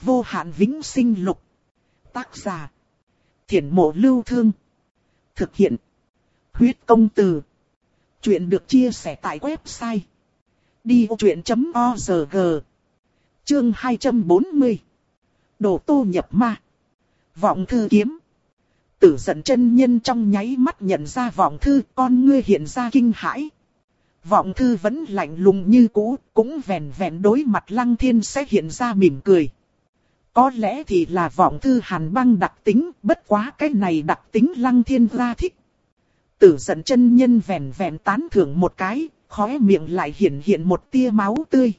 vô hạn vĩnh sinh lục. Tác giả. Thiển mộ lưu thương. Thực hiện. Huyết công từ. Chuyện được chia sẻ tại website. Đi vô chuyện.org Chương 240 Đồ tô nhập ma Vọng thư kiếm Tử giận chân nhân trong nháy mắt nhận ra vọng thư con ngươi hiện ra kinh hãi. Vọng thư vẫn lạnh lùng như cũ, cũng vẹn vẹn đối mặt lăng thiên sẽ hiện ra mỉm cười. Có lẽ thì là vọng thư hàn băng đặc tính, bất quá cái này đặc tính lăng thiên ra thích. Tử giận chân nhân vẹn vẹn tán thưởng một cái, khóe miệng lại hiện hiện một tia máu tươi.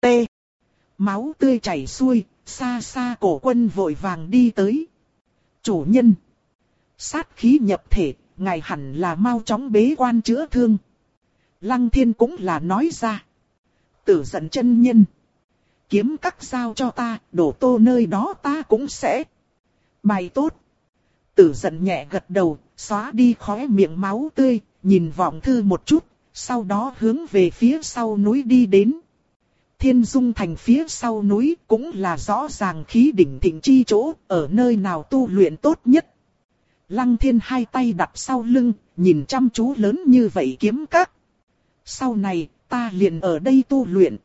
T. Máu tươi chảy xuôi, xa xa cổ quân vội vàng đi tới. Chủ nhân. Sát khí nhập thể, ngài hẳn là mau chóng bế quan chữa thương. Lăng thiên cũng là nói ra. Tử giận chân nhân. Kiếm cắt sao cho ta, đổ tô nơi đó ta cũng sẽ. Bài tốt. Tử giận nhẹ gật đầu, xóa đi khóe miệng máu tươi, nhìn vọng thư một chút, sau đó hướng về phía sau núi đi đến. Thiên dung thành phía sau núi cũng là rõ ràng khí đỉnh thịnh chi chỗ, ở nơi nào tu luyện tốt nhất. Lăng thiên hai tay đặt sau lưng, nhìn chăm chú lớn như vậy kiếm các. Sau này, ta liền ở đây tu luyện.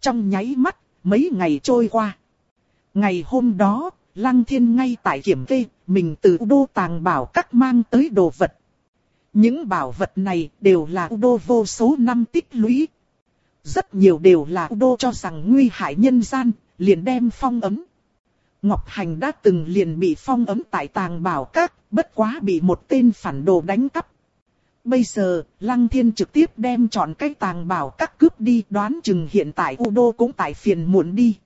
Trong nháy mắt, mấy ngày trôi qua. Ngày hôm đó, Lăng thiên ngay tại kiểm kê, mình từ đô tàng bảo các mang tới đồ vật. Những bảo vật này đều là đô vô số năm tích lũy. Rất nhiều đều là đô cho rằng nguy hại nhân gian, liền đem phong ấm. Ngọc Hành đã từng liền bị phong ấm tại tàng bảo các, bất quá bị một tên phản đồ đánh cắp. Bây giờ, Lăng Thiên trực tiếp đem chọn cái tàng bảo các cướp đi đoán chừng hiện tại Udo cũng tại phiền muộn đi.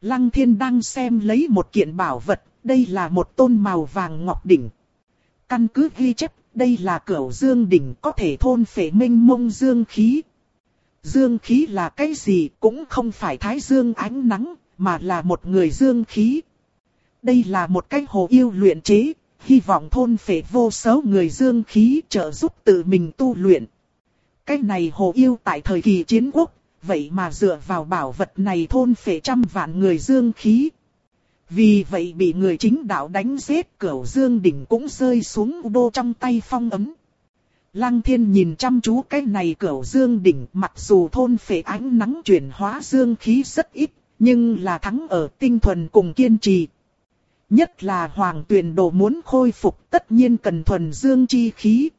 Lăng Thiên đang xem lấy một kiện bảo vật, đây là một tôn màu vàng ngọc đỉnh. Căn cứ ghi chép, đây là cửu dương đỉnh có thể thôn phệ minh mông dương khí. Dương khí là cái gì cũng không phải thái dương ánh nắng, mà là một người dương khí. Đây là một cái hồ yêu luyện chế, hy vọng thôn phệ vô số người dương khí trợ giúp tự mình tu luyện. Cái này hồ yêu tại thời kỳ chiến quốc, vậy mà dựa vào bảo vật này thôn phệ trăm vạn người dương khí. Vì vậy bị người chính đạo đánh giết cửu dương đỉnh cũng rơi xuống đô trong tay phong ấm. Lăng thiên nhìn chăm chú cái này cửu dương đỉnh mặc dù thôn phệ ánh nắng chuyển hóa dương khí rất ít, nhưng là thắng ở tinh thuần cùng kiên trì. Nhất là hoàng tuyển đồ muốn khôi phục tất nhiên cần thuần dương chi khí.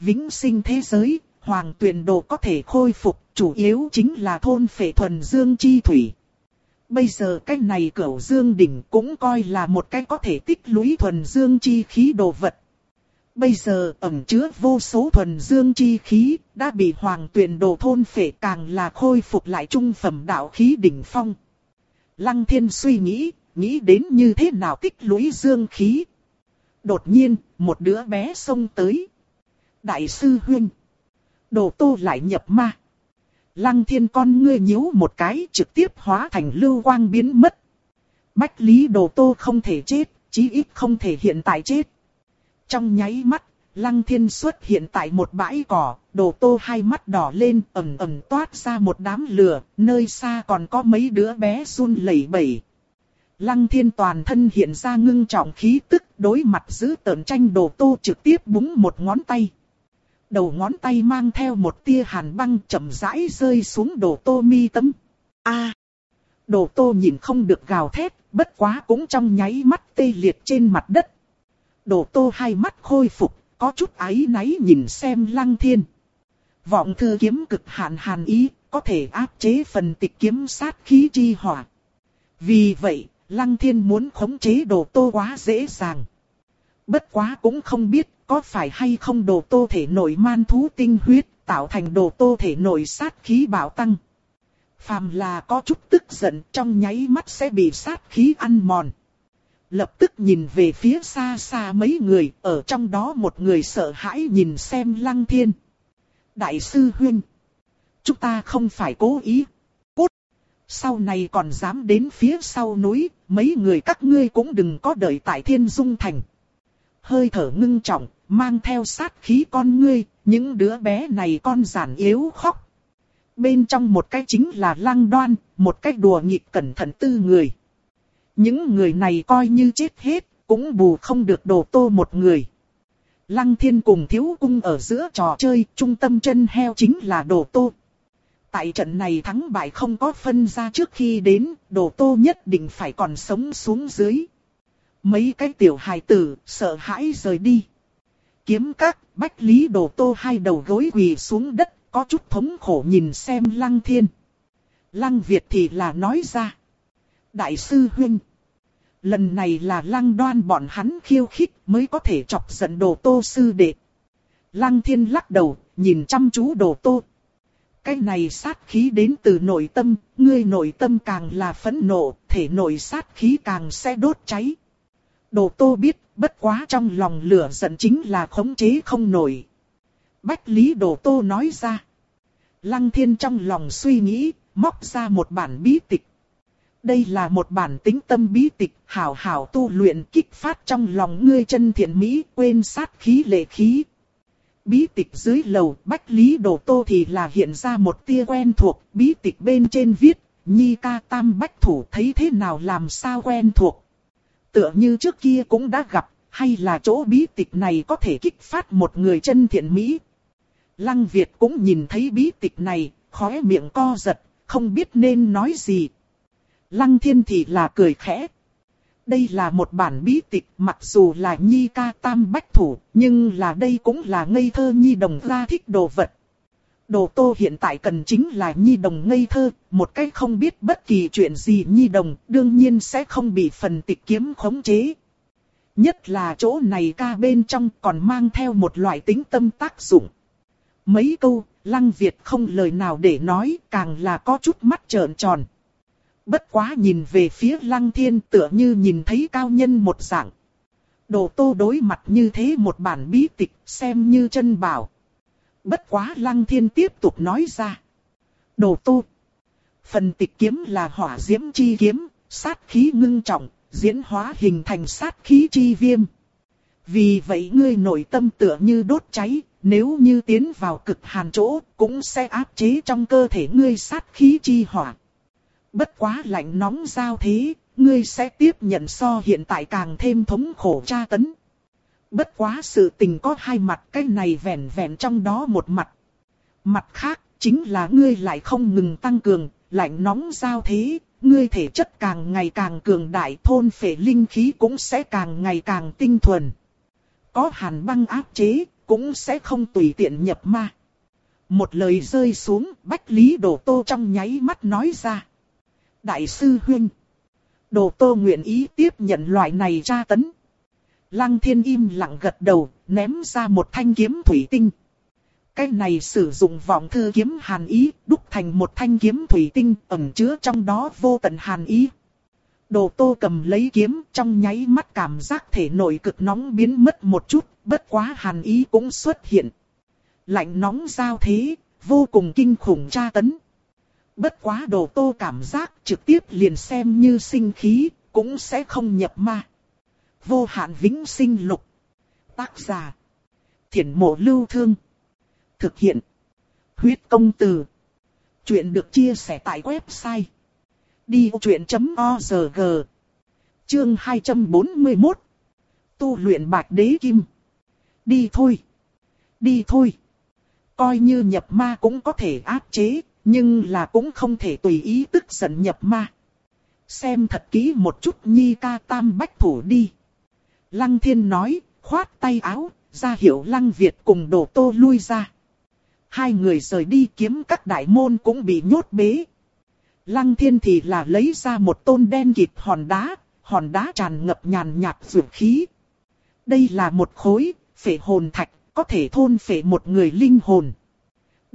Vĩnh sinh thế giới, hoàng tuyển đồ có thể khôi phục, chủ yếu chính là thôn phệ thuần dương chi thủy. Bây giờ cái này cửu dương đỉnh cũng coi là một cái có thể tích lũy thuần dương chi khí đồ vật. Bây giờ ẩm chứa vô số thuần dương chi khí, đã bị hoàng tuyển đồ thôn phệ càng là khôi phục lại trung phẩm đạo khí đỉnh phong. Lăng thiên suy nghĩ, nghĩ đến như thế nào tích lũy dương khí. Đột nhiên, một đứa bé xông tới. Đại sư huynh. Đồ tô lại nhập ma. Lăng thiên con ngươi nhíu một cái trực tiếp hóa thành lưu quang biến mất. Bách lý đồ tô không thể chết, chí ít không thể hiện tại chết. Trong nháy mắt, lăng thiên xuất hiện tại một bãi cỏ, đồ tô hai mắt đỏ lên ẩm ẩm toát ra một đám lửa, nơi xa còn có mấy đứa bé run lẩy bẩy. Lăng thiên toàn thân hiện ra ngưng trọng khí tức đối mặt giữ tờn tranh đồ tô trực tiếp búng một ngón tay. Đầu ngón tay mang theo một tia hàn băng chậm rãi rơi xuống đồ tô mi tấm. A, Đồ tô nhìn không được gào thét, bất quá cũng trong nháy mắt tê liệt trên mặt đất. Đồ tô hai mắt khôi phục, có chút áy náy nhìn xem lăng thiên. Vọng thư kiếm cực hạn hàn ý, có thể áp chế phần tịch kiếm sát khí chi hỏa. Vì vậy, lăng thiên muốn khống chế đồ tô quá dễ dàng. Bất quá cũng không biết có phải hay không đồ tô thể nội man thú tinh huyết, tạo thành đồ tô thể nội sát khí bảo tăng. Phàm là có chút tức giận trong nháy mắt sẽ bị sát khí ăn mòn. Lập tức nhìn về phía xa xa mấy người, ở trong đó một người sợ hãi nhìn xem lăng thiên. Đại sư huynh, chúng ta không phải cố ý. Sau này còn dám đến phía sau núi, mấy người các ngươi cũng đừng có đợi tại thiên dung thành. Hơi thở ngưng trọng, mang theo sát khí con ngươi, những đứa bé này con giản yếu khóc. Bên trong một cái chính là lăng đoan, một cái đùa nghịch cẩn thận tư người. Những người này coi như chết hết, cũng bù không được đồ tô một người. Lăng thiên cùng thiếu cung ở giữa trò chơi, trung tâm chân heo chính là đồ tô. Tại trận này thắng bại không có phân ra trước khi đến, đồ tô nhất định phải còn sống xuống dưới. Mấy cái tiểu hài tử, sợ hãi rời đi. Kiếm các, bách lý đồ tô hai đầu gối quỳ xuống đất, có chút thống khổ nhìn xem lăng thiên. Lăng Việt thì là nói ra. Đại sư huynh. Lần này là lăng đoan bọn hắn khiêu khích mới có thể chọc giận đồ tô sư đệ. Lăng thiên lắc đầu, nhìn chăm chú đồ tô. Cái này sát khí đến từ nội tâm, ngươi nội tâm càng là phẫn nộ, thể nội sát khí càng sẽ đốt cháy. Đồ tô biết, bất quá trong lòng lửa giận chính là khống chế không nổi. Bách Lý Đồ Tô nói ra. Lăng thiên trong lòng suy nghĩ, móc ra một bản bí tịch. Đây là một bản tính tâm bí tịch, hảo hảo tu luyện kích phát trong lòng ngươi chân thiện mỹ, quên sát khí lệ khí. Bí tịch dưới lầu, Bách Lý Đồ Tô thì là hiện ra một tia quen thuộc, bí tịch bên trên viết, Nhi ca tam bách thủ thấy thế nào làm sao quen thuộc. Tựa như trước kia cũng đã gặp, hay là chỗ bí tịch này có thể kích phát một người chân thiện mỹ. Lăng Việt cũng nhìn thấy bí tịch này, khóe miệng co giật, không biết nên nói gì. Lăng Thiên thì là cười khẽ. Đây là một bản bí tịch mặc dù là nhi ca tam bách thủ, nhưng là đây cũng là ngây thơ nhi đồng ra thích đồ vật. Đồ tô hiện tại cần chính là nhi đồng ngây thơ, một cách không biết bất kỳ chuyện gì nhi đồng, đương nhiên sẽ không bị phần tịch kiếm khống chế. Nhất là chỗ này ca bên trong còn mang theo một loại tính tâm tác dụng. Mấy câu, Lăng Việt không lời nào để nói, càng là có chút mắt trợn tròn. Bất quá nhìn về phía Lăng Thiên tựa như nhìn thấy cao nhân một dạng. Đồ tô đối mặt như thế một bản bí tịch xem như chân bảo. Bất quá Lăng Thiên tiếp tục nói ra. Đồ tô. Phần tịch kiếm là hỏa diễm chi kiếm, sát khí ngưng trọng, diễn hóa hình thành sát khí chi viêm. Vì vậy ngươi nội tâm tựa như đốt cháy, nếu như tiến vào cực hàn chỗ, cũng sẽ áp chế trong cơ thể ngươi sát khí chi hỏa. Bất quá lạnh nóng giao thế, ngươi sẽ tiếp nhận so hiện tại càng thêm thống khổ tra tấn. Bất quá sự tình có hai mặt, cái này vẹn vẹn trong đó một mặt. Mặt khác, chính là ngươi lại không ngừng tăng cường, lạnh nóng giao thế, ngươi thể chất càng ngày càng cường đại thôn phệ linh khí cũng sẽ càng ngày càng tinh thuần. Có hàn băng áp chế, cũng sẽ không tùy tiện nhập ma. Một lời rơi xuống, Bách Lý Đồ Tô trong nháy mắt nói ra. Đại sư Huynh, Đồ Tô nguyện ý tiếp nhận loại này tra tấn. Lăng thiên im lặng gật đầu, ném ra một thanh kiếm thủy tinh. Cái này sử dụng vọng thư kiếm hàn ý, đúc thành một thanh kiếm thủy tinh ẩn chứa trong đó vô tận hàn ý. Đồ tô cầm lấy kiếm trong nháy mắt cảm giác thể nội cực nóng biến mất một chút, bất quá hàn ý cũng xuất hiện. Lạnh nóng giao thế, vô cùng kinh khủng tra tấn. Bất quá đồ tô cảm giác trực tiếp liền xem như sinh khí, cũng sẽ không nhập ma. Vô hạn vĩnh sinh lục. Tác giả. Thiển mộ lưu thương. Thực hiện. Huyết công từ. Chuyện được chia sẻ tại website. Đi chuyện.org Chương 241 Tu luyện bạch đế kim. Đi thôi. Đi thôi. Coi như nhập ma cũng có thể áp chế, nhưng là cũng không thể tùy ý tức giận nhập ma. Xem thật kỹ một chút nhi ca tam bách thủ đi. Lăng thiên nói, khoát tay áo, ra hiệu lăng Việt cùng đổ tô lui ra. Hai người rời đi kiếm các đại môn cũng bị nhốt bế. Lăng thiên thì là lấy ra một tôn đen kịt hòn đá, hòn đá tràn ngập nhàn nhạt dược khí. Đây là một khối, phệ hồn thạch, có thể thôn phệ một người linh hồn.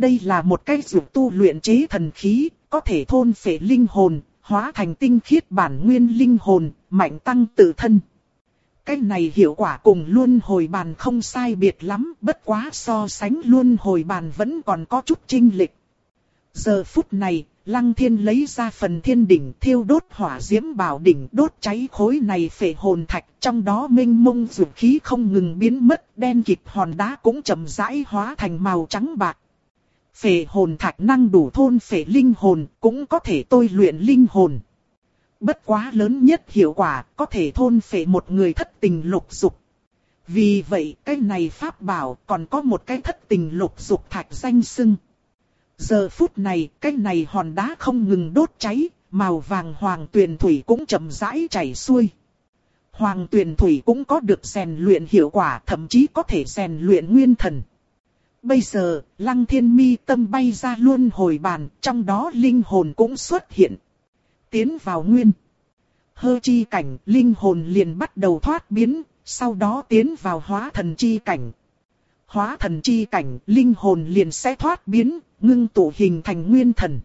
Đây là một cái dược tu luyện chế thần khí, có thể thôn phệ linh hồn, hóa thành tinh khiết bản nguyên linh hồn, mạnh tăng tự thân. Cái này hiệu quả cùng luân hồi bàn không sai biệt lắm, bất quá so sánh luân hồi bàn vẫn còn có chút trinh lịch. Giờ phút này, Lăng Thiên lấy ra phần thiên đỉnh thiêu đốt hỏa diễm bảo đỉnh đốt cháy khối này phệ hồn thạch, trong đó minh mông dược khí không ngừng biến mất, đen kịt hòn đá cũng chậm rãi hóa thành màu trắng bạc. Phệ hồn thạch năng đủ thôn phệ linh hồn, cũng có thể tôi luyện linh hồn. Bất quá lớn nhất hiệu quả có thể thôn phệ một người thất tình lục dục. Vì vậy cái này pháp bảo còn có một cái thất tình lục dục thạch danh sưng. Giờ phút này cái này hòn đá không ngừng đốt cháy, màu vàng hoàng tuyền thủy cũng chậm rãi chảy xuôi. Hoàng tuyền thủy cũng có được rèn luyện hiệu quả thậm chí có thể rèn luyện nguyên thần. Bây giờ, lăng thiên mi tâm bay ra luôn hồi bàn, trong đó linh hồn cũng xuất hiện. Tiến vào nguyên. Hơ chi cảnh, linh hồn liền bắt đầu thoát biến, sau đó tiến vào hóa thần chi cảnh. Hóa thần chi cảnh, linh hồn liền sẽ thoát biến, ngưng tụ hình thành nguyên thần.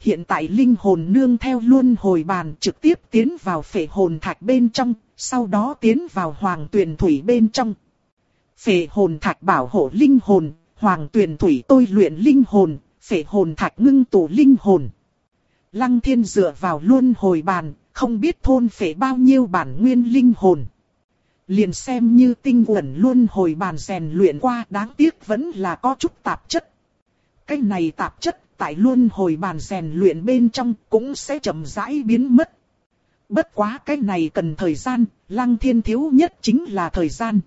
Hiện tại linh hồn nương theo luôn hồi bàn trực tiếp tiến vào phệ hồn thạch bên trong, sau đó tiến vào hoàng tuyển thủy bên trong. Phệ hồn thạch bảo hộ linh hồn, hoàng tuyển thủy tôi luyện linh hồn, phệ hồn thạch ngưng tụ linh hồn. Lăng thiên dựa vào luôn hồi bàn, không biết thôn phệ bao nhiêu bản nguyên linh hồn. Liền xem như tinh quẩn luôn hồi bàn rèn luyện qua đáng tiếc vẫn là có chút tạp chất. Cái này tạp chất tại luôn hồi bàn rèn luyện bên trong cũng sẽ chậm rãi biến mất. Bất quá cái này cần thời gian, lăng thiên thiếu nhất chính là thời gian.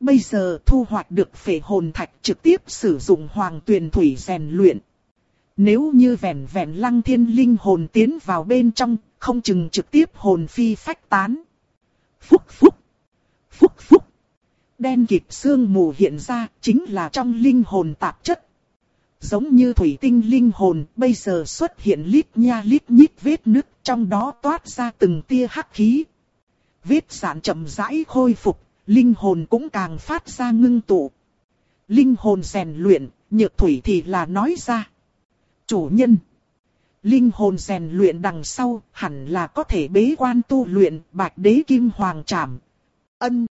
Bây giờ thu hoạch được phệ hồn thạch trực tiếp sử dụng hoàng tuyền thủy rèn luyện. Nếu như vẹn vẹn lăng thiên linh hồn tiến vào bên trong, không chừng trực tiếp hồn phi phách tán. Phúc phúc, phúc phúc. Đen kịp xương mù hiện ra chính là trong linh hồn tạp chất giống như thủy tinh linh hồn, bây giờ xuất hiện lít nha lít nhít vết nứt, trong đó toát ra từng tia hắc khí. Vết sản chậm rãi khôi phục, linh hồn cũng càng phát ra ngưng tụ. Linh hồn rèn luyện, nhược thủy thì là nói ra. Chủ nhân. Linh hồn rèn luyện đằng sau, hẳn là có thể bế quan tu luyện bạch đế kim hoàng trảm. Ân.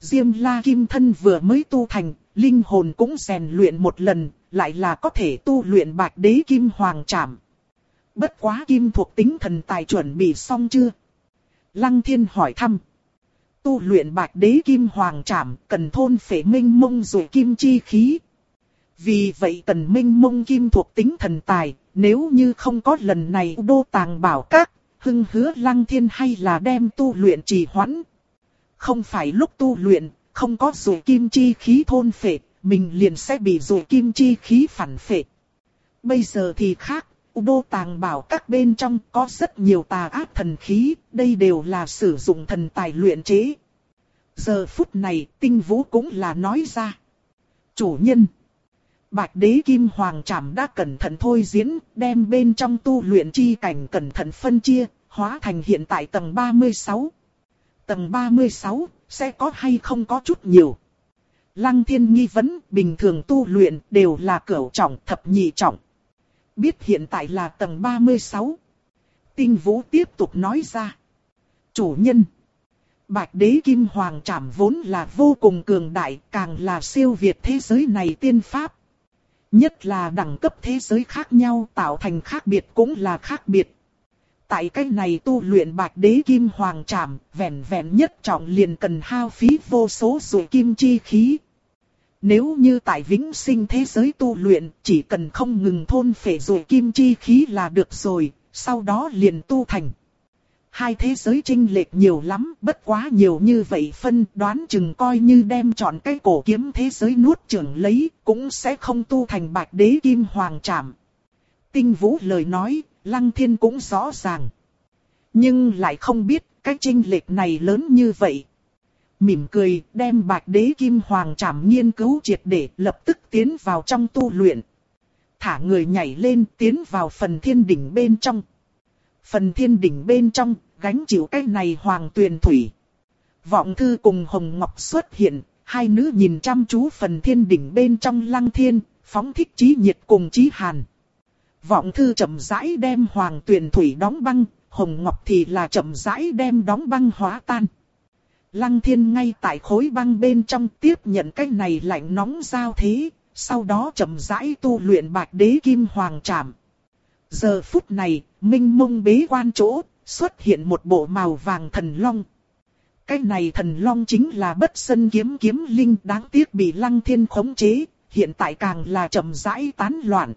Diêm la kim thân vừa mới tu thành, linh hồn cũng rèn luyện một lần, lại là có thể tu luyện bạch đế kim hoàng trảm. Bất quá kim thuộc tính thần tài chuẩn bị xong chưa? Lăng thiên hỏi thăm. Tu luyện bạch đế kim hoàng trảm cần thôn phệ minh mông rồi kim chi khí. Vì vậy cần minh mông kim thuộc tính thần tài, nếu như không có lần này đô tàng bảo các, hưng hứa lăng thiên hay là đem tu luyện trì hoãn. Không phải lúc tu luyện, không có rồi kim chi khí thôn phệ, mình liền sẽ bị rồi kim chi khí phản phệ. Bây giờ thì khác, đô tàng bảo các bên trong có rất nhiều tà ác thần khí, đây đều là sử dụng thần tài luyện chế. Giờ phút này, tinh vũ cũng là nói ra. Chủ nhân. Bạch đế kim hoàng trảm đã cẩn thận thôi diễn, đem bên trong tu luyện chi cảnh cẩn thận phân chia, hóa thành hiện tại tầng 36. Tầng 36, sẽ có hay không có chút nhiều. Lăng thiên nghi vấn, bình thường tu luyện đều là cửu trọng thập nhị trọng. Biết hiện tại là tầng 36. Tinh vũ tiếp tục nói ra. Chủ nhân. Bạch đế kim hoàng trảm vốn là vô cùng cường đại, càng là siêu việt thế giới này tiên pháp. Nhất là đẳng cấp thế giới khác nhau tạo thành khác biệt cũng là khác biệt. Tại cách này tu luyện bạch đế kim hoàng trảm, vẹn vẹn nhất trọng liền cần hao phí vô số rủi kim chi khí. Nếu như tại vĩnh sinh thế giới tu luyện, chỉ cần không ngừng thôn phệ rồi kim chi khí là được rồi, sau đó liền tu thành. Hai thế giới trinh lệch nhiều lắm, bất quá nhiều như vậy phân đoán chừng coi như đem chọn cái cổ kiếm thế giới nuốt trưởng lấy, cũng sẽ không tu thành bạch đế kim hoàng trảm. Tinh vũ lời nói, Lăng Thiên cũng rõ ràng. Nhưng lại không biết cái trinh lệch này lớn như vậy. Mỉm cười đem bạch đế kim hoàng trảm nghiên cứu triệt để lập tức tiến vào trong tu luyện. Thả người nhảy lên tiến vào phần thiên đỉnh bên trong. Phần thiên đỉnh bên trong gánh chịu cái này hoàng tuyền thủy. Vọng thư cùng Hồng Ngọc xuất hiện, hai nữ nhìn chăm chú phần thiên đỉnh bên trong lăng thiên, phóng thích trí nhiệt cùng trí hàn. Vọng thư chậm rãi đem hoàng tuyền thủy đóng băng, hồng ngọc thì là chậm rãi đem đóng băng hóa tan. Lăng thiên ngay tại khối băng bên trong tiếp nhận cái này lạnh nóng giao thế, sau đó chậm rãi tu luyện bạch đế kim hoàng trảm. Giờ phút này, minh mông bế quan chỗ, xuất hiện một bộ màu vàng thần long. Cái này thần long chính là bất sân kiếm kiếm linh đáng tiếc bị lăng thiên khống chế, hiện tại càng là chậm rãi tán loạn.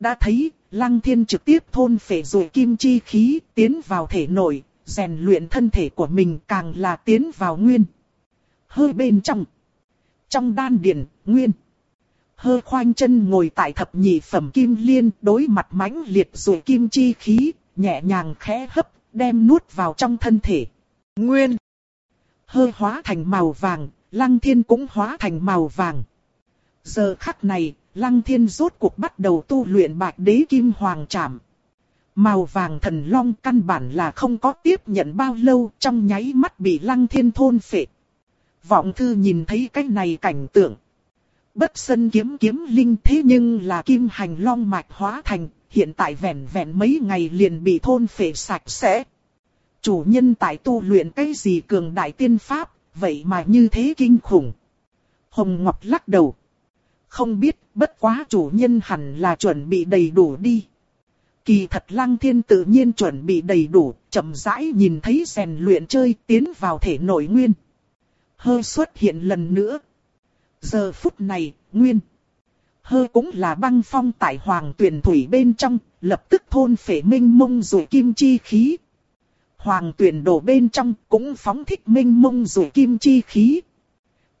Đã thấy, lăng thiên trực tiếp thôn phệ rồi kim chi khí tiến vào thể nội, rèn luyện thân thể của mình càng là tiến vào nguyên. Hơi bên trong. Trong đan điền, nguyên. Hơ khoanh chân ngồi tại thập nhị phẩm kim liên đối mặt mãnh liệt rồi kim chi khí, nhẹ nhàng khẽ hấp, đem nuốt vào trong thân thể. Nguyên. Hơ hóa thành màu vàng, lăng thiên cũng hóa thành màu vàng. Giờ khắc này, lăng thiên rốt cuộc bắt đầu tu luyện bạch đế kim hoàng trảm. Màu vàng thần long căn bản là không có tiếp nhận bao lâu trong nháy mắt bị lăng thiên thôn phệ. Vọng thư nhìn thấy cái này cảnh tượng. Bất sân kiếm kiếm linh thế nhưng là kim hành long mạch hóa thành, hiện tại vẹn vẹn mấy ngày liền bị thôn phệ sạch sẽ. Chủ nhân tại tu luyện cái gì cường đại tiên pháp, vậy mà như thế kinh khủng. Hồng Ngọc lắc đầu. Không biết, bất quá chủ nhân hẳn là chuẩn bị đầy đủ đi. Kỳ thật lăng thiên tự nhiên chuẩn bị đầy đủ, chậm rãi nhìn thấy rèn luyện chơi tiến vào thể nội nguyên. Hơi xuất hiện lần nữa. Giờ phút này, nguyên. Hơi cũng là băng phong tại hoàng tuyển thủy bên trong, lập tức thôn phệ minh mông rồi kim chi khí. Hoàng tuyển đổ bên trong cũng phóng thích minh mông rồi kim chi khí.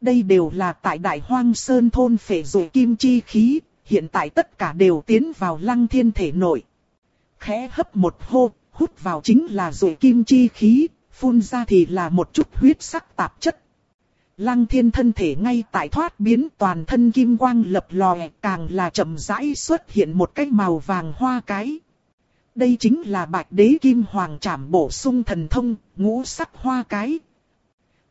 Đây đều là tại đại hoang sơn thôn phệ rồi kim chi khí, hiện tại tất cả đều tiến vào lăng thiên thể nội. Khẽ hấp một hô, hút vào chính là rồi kim chi khí, phun ra thì là một chút huyết sắc tạp chất. Lăng thiên thân thể ngay tại thoát biến toàn thân kim quang lập lòe càng là chậm rãi xuất hiện một cái màu vàng hoa cái. Đây chính là bạch đế kim hoàng trảm bổ sung thần thông, ngũ sắc hoa cái.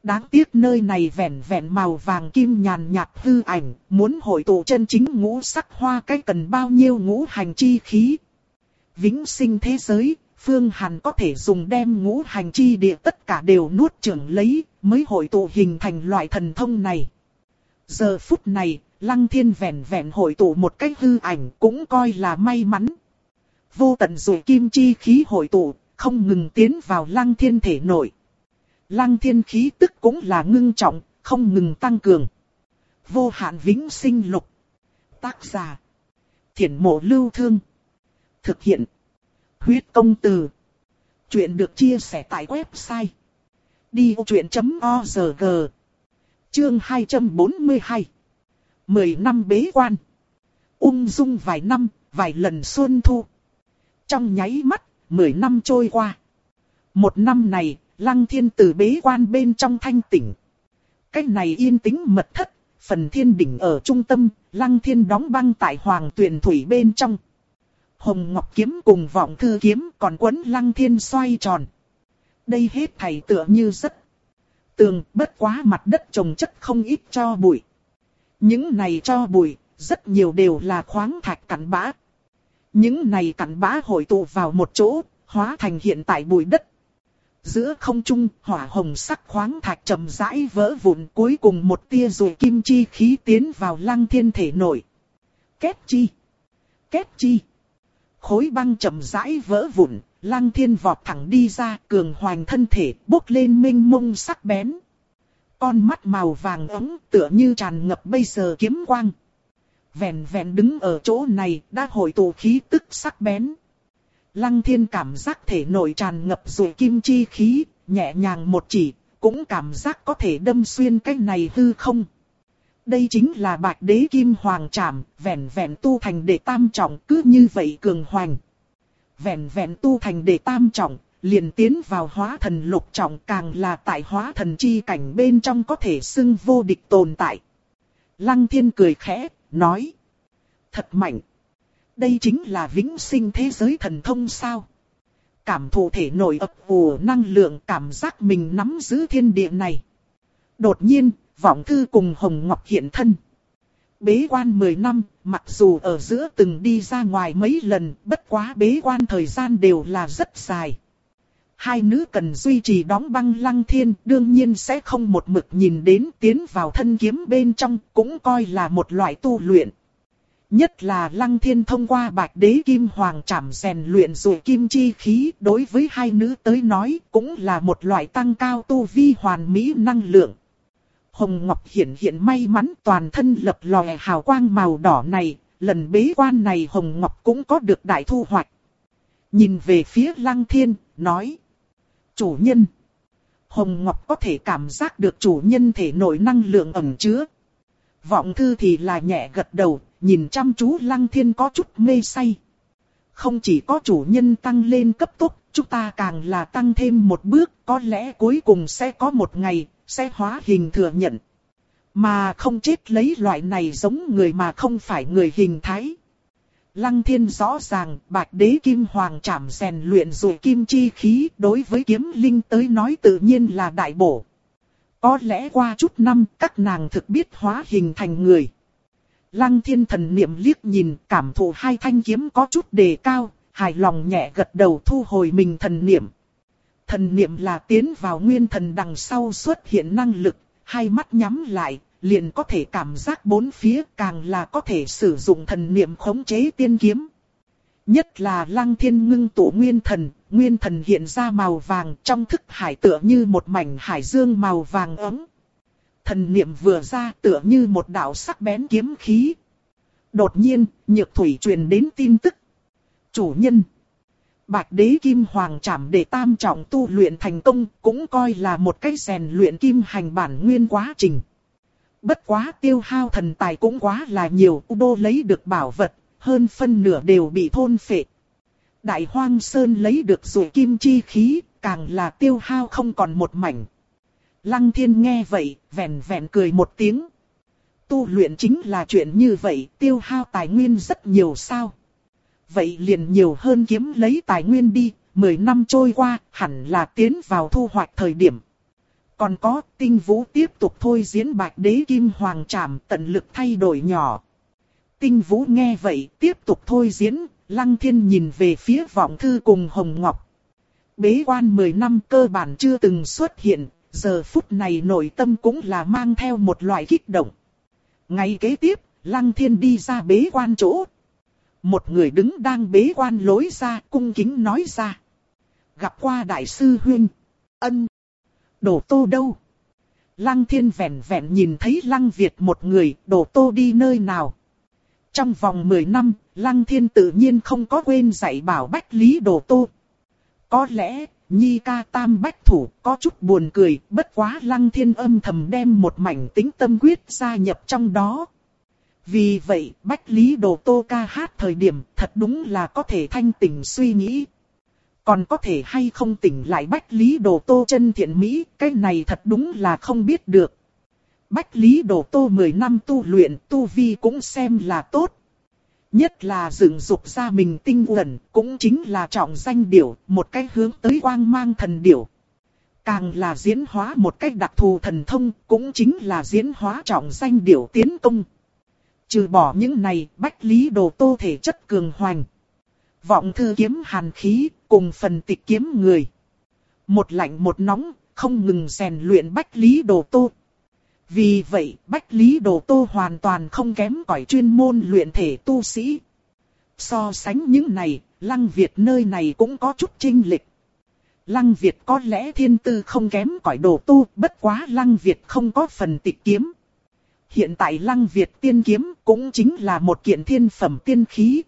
Đáng tiếc nơi này vẹn vẹn màu vàng kim nhàn nhạt hư ảnh, muốn hội tụ chân chính ngũ sắc hoa cái cần bao nhiêu ngũ hành chi khí. Vĩnh sinh thế giới, Phương Hàn có thể dùng đem ngũ hành chi địa tất cả đều nuốt trưởng lấy, mới hội tụ hình thành loại thần thông này. Giờ phút này, Lăng Thiên vẹn vẹn hội tụ một cách hư ảnh cũng coi là may mắn. Vô tận rồi kim chi khí hội tụ, không ngừng tiến vào Lăng Thiên thể nội. Lăng Thiên khí tức cũng là ngưng trọng, không ngừng tăng cường. Vô hạn vĩnh sinh lục. Tác giả. Thiển mộ lưu thương. Thực hiện. Huyết công từ. Chuyện được chia sẻ tại website. Đi truyện.org Chương 242 Mười năm bế quan Ung dung vài năm, vài lần xuân thu. Trong nháy mắt, mười năm trôi qua. Một năm này, Lăng Thiên từ bế quan bên trong thanh tỉnh. Cách này yên tĩnh mật thất, phần thiên đỉnh ở trung tâm, Lăng Thiên đóng băng tại hoàng tuyển thủy bên trong. Hồng Ngọc Kiếm cùng vọng thư kiếm còn quấn Lăng Thiên xoay tròn. Đây hết thảy tựa như rất tường, bất quá mặt đất trồng chất không ít cho bụi. Những này cho bụi, rất nhiều đều là khoáng thạch cặn bã. Những này cặn bã hội tụ vào một chỗ, hóa thành hiện tại bụi đất. Giữa không trung, hỏa hồng sắc khoáng thạch chậm rãi vỡ vụn cuối cùng một tia rồi kim chi khí tiến vào lăng thiên thể nội. Kết chi. Kết chi. Khối băng chậm rãi vỡ vụn, lăng thiên vọt thẳng đi ra, cường hoành thân thể, bốc lên minh mông sắc bén. Con mắt màu vàng ống tựa như tràn ngập bây giờ kiếm quang. Vẹn vẹn đứng ở chỗ này đã hội tụ khí tức sắc bén. Lăng thiên cảm giác thể nội tràn ngập rồi kim chi khí, nhẹ nhàng một chỉ, cũng cảm giác có thể đâm xuyên cái này hư không. Đây chính là bạch đế kim hoàng trảm, vẹn vẹn tu thành đệ tam trọng cứ như vậy cường hoành. Vẹn vẹn tu thành đệ tam trọng, liền tiến vào hóa thần lục trọng càng là tại hóa thần chi cảnh bên trong có thể xưng vô địch tồn tại. Lăng thiên cười khẽ, nói. Thật mạnh. Đây chính là vĩnh sinh thế giới thần thông sao. Cảm thụ thể nổi ập vù năng lượng cảm giác mình nắm giữ thiên địa này. Đột nhiên, vọng thư cùng Hồng Ngọc hiện thân. Bế quan 10 năm, mặc dù ở giữa từng đi ra ngoài mấy lần, bất quá bế quan thời gian đều là rất dài. Hai nữ cần duy trì đóng băng lăng thiên, đương nhiên sẽ không một mực nhìn đến tiến vào thân kiếm bên trong, cũng coi là một loại tu luyện. Nhất là lăng thiên thông qua bạch đế kim hoàng trảm rèn luyện rồi kim chi khí, đối với hai nữ tới nói, cũng là một loại tăng cao tu vi hoàn mỹ năng lượng. Hồng Ngọc hiển hiện may mắn toàn thân lập lòe hào quang màu đỏ này, lần bế quan này Hồng Ngọc cũng có được đại thu hoạch. Nhìn về phía Lăng Thiên, nói. Chủ nhân. Hồng Ngọc có thể cảm giác được chủ nhân thể nội năng lượng ẩn chứa. Vọng thư thì là nhẹ gật đầu, nhìn chăm chú Lăng Thiên có chút mê say. Không chỉ có chủ nhân tăng lên cấp tốc, chúng ta càng là tăng thêm một bước, có lẽ cuối cùng sẽ có một ngày, sẽ hóa hình thừa nhận. Mà không chết lấy loại này giống người mà không phải người hình thái. Lăng thiên rõ ràng, bạch đế kim hoàng chảm rèn luyện rồi kim chi khí đối với kiếm linh tới nói tự nhiên là đại bổ. Có lẽ qua chút năm các nàng thực biết hóa hình thành người. Lăng thiên thần niệm liếc nhìn cảm thụ hai thanh kiếm có chút đề cao, hài lòng nhẹ gật đầu thu hồi mình thần niệm. Thần niệm là tiến vào nguyên thần đằng sau xuất hiện năng lực, hai mắt nhắm lại, liền có thể cảm giác bốn phía càng là có thể sử dụng thần niệm khống chế tiên kiếm. Nhất là lăng thiên ngưng tụ nguyên thần, nguyên thần hiện ra màu vàng trong thức hải tựa như một mảnh hải dương màu vàng ấm. Thần niệm vừa ra tựa như một đạo sắc bén kiếm khí. Đột nhiên, nhược thủy truyền đến tin tức. Chủ nhân. Bạch đế kim hoàng trảm để tam trọng tu luyện thành công cũng coi là một cái rèn luyện kim hành bản nguyên quá trình. Bất quá tiêu hao thần tài cũng quá là nhiều, Udo lấy được bảo vật, hơn phân nửa đều bị thôn phệ. Đại hoang sơn lấy được rồi kim chi khí, càng là tiêu hao không còn một mảnh. Lăng thiên nghe vậy, vẹn vẹn cười một tiếng. Tu luyện chính là chuyện như vậy, tiêu hao tài nguyên rất nhiều sao. Vậy liền nhiều hơn kiếm lấy tài nguyên đi, 10 năm trôi qua, hẳn là tiến vào thu hoạch thời điểm. Còn có, tinh vũ tiếp tục thôi diễn bạch đế kim hoàng trảm tận lực thay đổi nhỏ. Tinh vũ nghe vậy, tiếp tục thôi diễn, lăng thiên nhìn về phía vọng thư cùng Hồng Ngọc. Bế quan 10 năm cơ bản chưa từng xuất hiện, giờ phút này nội tâm cũng là mang theo một loại kích động. ngày kế tiếp, lăng thiên đi ra bế quan chỗ. Một người đứng đang bế quan lối ra, cung kính nói ra. Gặp qua đại sư huynh. Ân. Đồ tô đâu? Lăng thiên vẹn vẹn nhìn thấy lăng Việt một người, đồ tô đi nơi nào? Trong vòng 10 năm, lăng thiên tự nhiên không có quên dạy bảo bách lý đồ tô. Có lẽ, nhi ca tam bách thủ có chút buồn cười, bất quá lăng thiên âm thầm đem một mảnh tính tâm quyết gia nhập trong đó. Vì vậy, bách lý đồ tô ca hát thời điểm thật đúng là có thể thanh tỉnh suy nghĩ. Còn có thể hay không tỉnh lại Bách Lý Đồ Tô chân thiện Mỹ, cái này thật đúng là không biết được. Bách Lý Đồ Tô 10 năm tu luyện, tu vi cũng xem là tốt. Nhất là dựng dục ra mình tinh uẩn, cũng chính là trọng danh điểu, một cách hướng tới quang mang thần điểu. Càng là diễn hóa một cách đặc thù thần thông, cũng chính là diễn hóa trọng danh điểu tiến công. Trừ bỏ những này, Bách Lý Đồ Tô thể chất cường hoành. Vọng thư kiếm hàn khí, cùng phần tịch kiếm người. Một lạnh một nóng, không ngừng rèn luyện Bách Lý Đồ Tô. Vì vậy, Bách Lý Đồ Tô hoàn toàn không kém cỏi chuyên môn luyện thể tu sĩ. So sánh những này, Lăng Việt nơi này cũng có chút trinh lịch. Lăng Việt có lẽ thiên tư không kém cỏi đồ tu, bất quá Lăng Việt không có phần tịch kiếm. Hiện tại Lăng Việt tiên kiếm cũng chính là một kiện thiên phẩm tiên khí,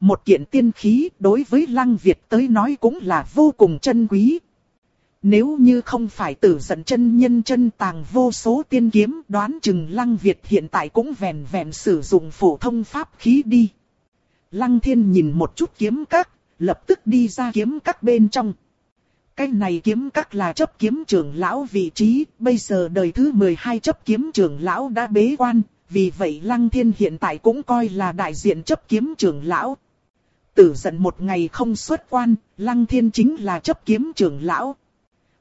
một kiện tiên khí đối với Lăng Việt tới nói cũng là vô cùng chân quý. Nếu như không phải tử dẫn chân nhân chân tàng vô số tiên kiếm đoán chừng Lăng Việt hiện tại cũng vẹn vẹn sử dụng phổ thông pháp khí đi. Lăng thiên nhìn một chút kiếm các, lập tức đi ra kiếm các bên trong. Cái này kiếm các là chấp kiếm trưởng lão vị trí, bây giờ đời thứ 12 chấp kiếm trưởng lão đã bế quan, vì vậy Lăng Thiên hiện tại cũng coi là đại diện chấp kiếm trưởng lão, Tử giận một ngày không xuất quan, Lăng Thiên chính là chấp kiếm trưởng lão.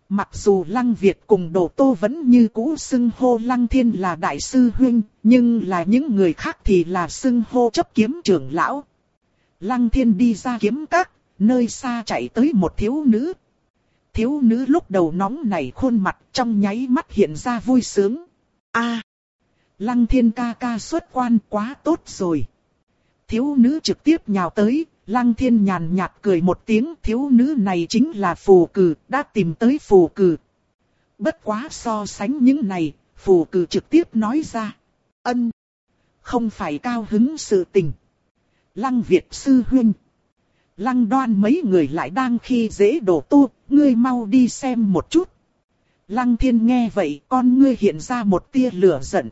Mặc dù Lăng Việt cùng Đồ Tô vẫn như cũ xưng hô Lăng Thiên là đại sư huynh, nhưng là những người khác thì là xưng hô chấp kiếm trưởng lão. Lăng Thiên đi ra kiếm các, nơi xa chạy tới một thiếu nữ. Thiếu nữ lúc đầu nóng nảy khuôn mặt trong nháy mắt hiện ra vui sướng. a Lăng Thiên ca ca xuất quan quá tốt rồi. Thiếu nữ trực tiếp nhào tới, Lăng thiên nhàn nhạt cười một tiếng thiếu nữ này chính là phù cử, đã tìm tới phù cử. Bất quá so sánh những này, phù cử trực tiếp nói ra. Ân. không phải cao hứng sự tình. Lăng Việt sư huynh. Lăng đoan mấy người lại đang khi dễ đổ tu, ngươi mau đi xem một chút. Lăng thiên nghe vậy con ngươi hiện ra một tia lửa giận.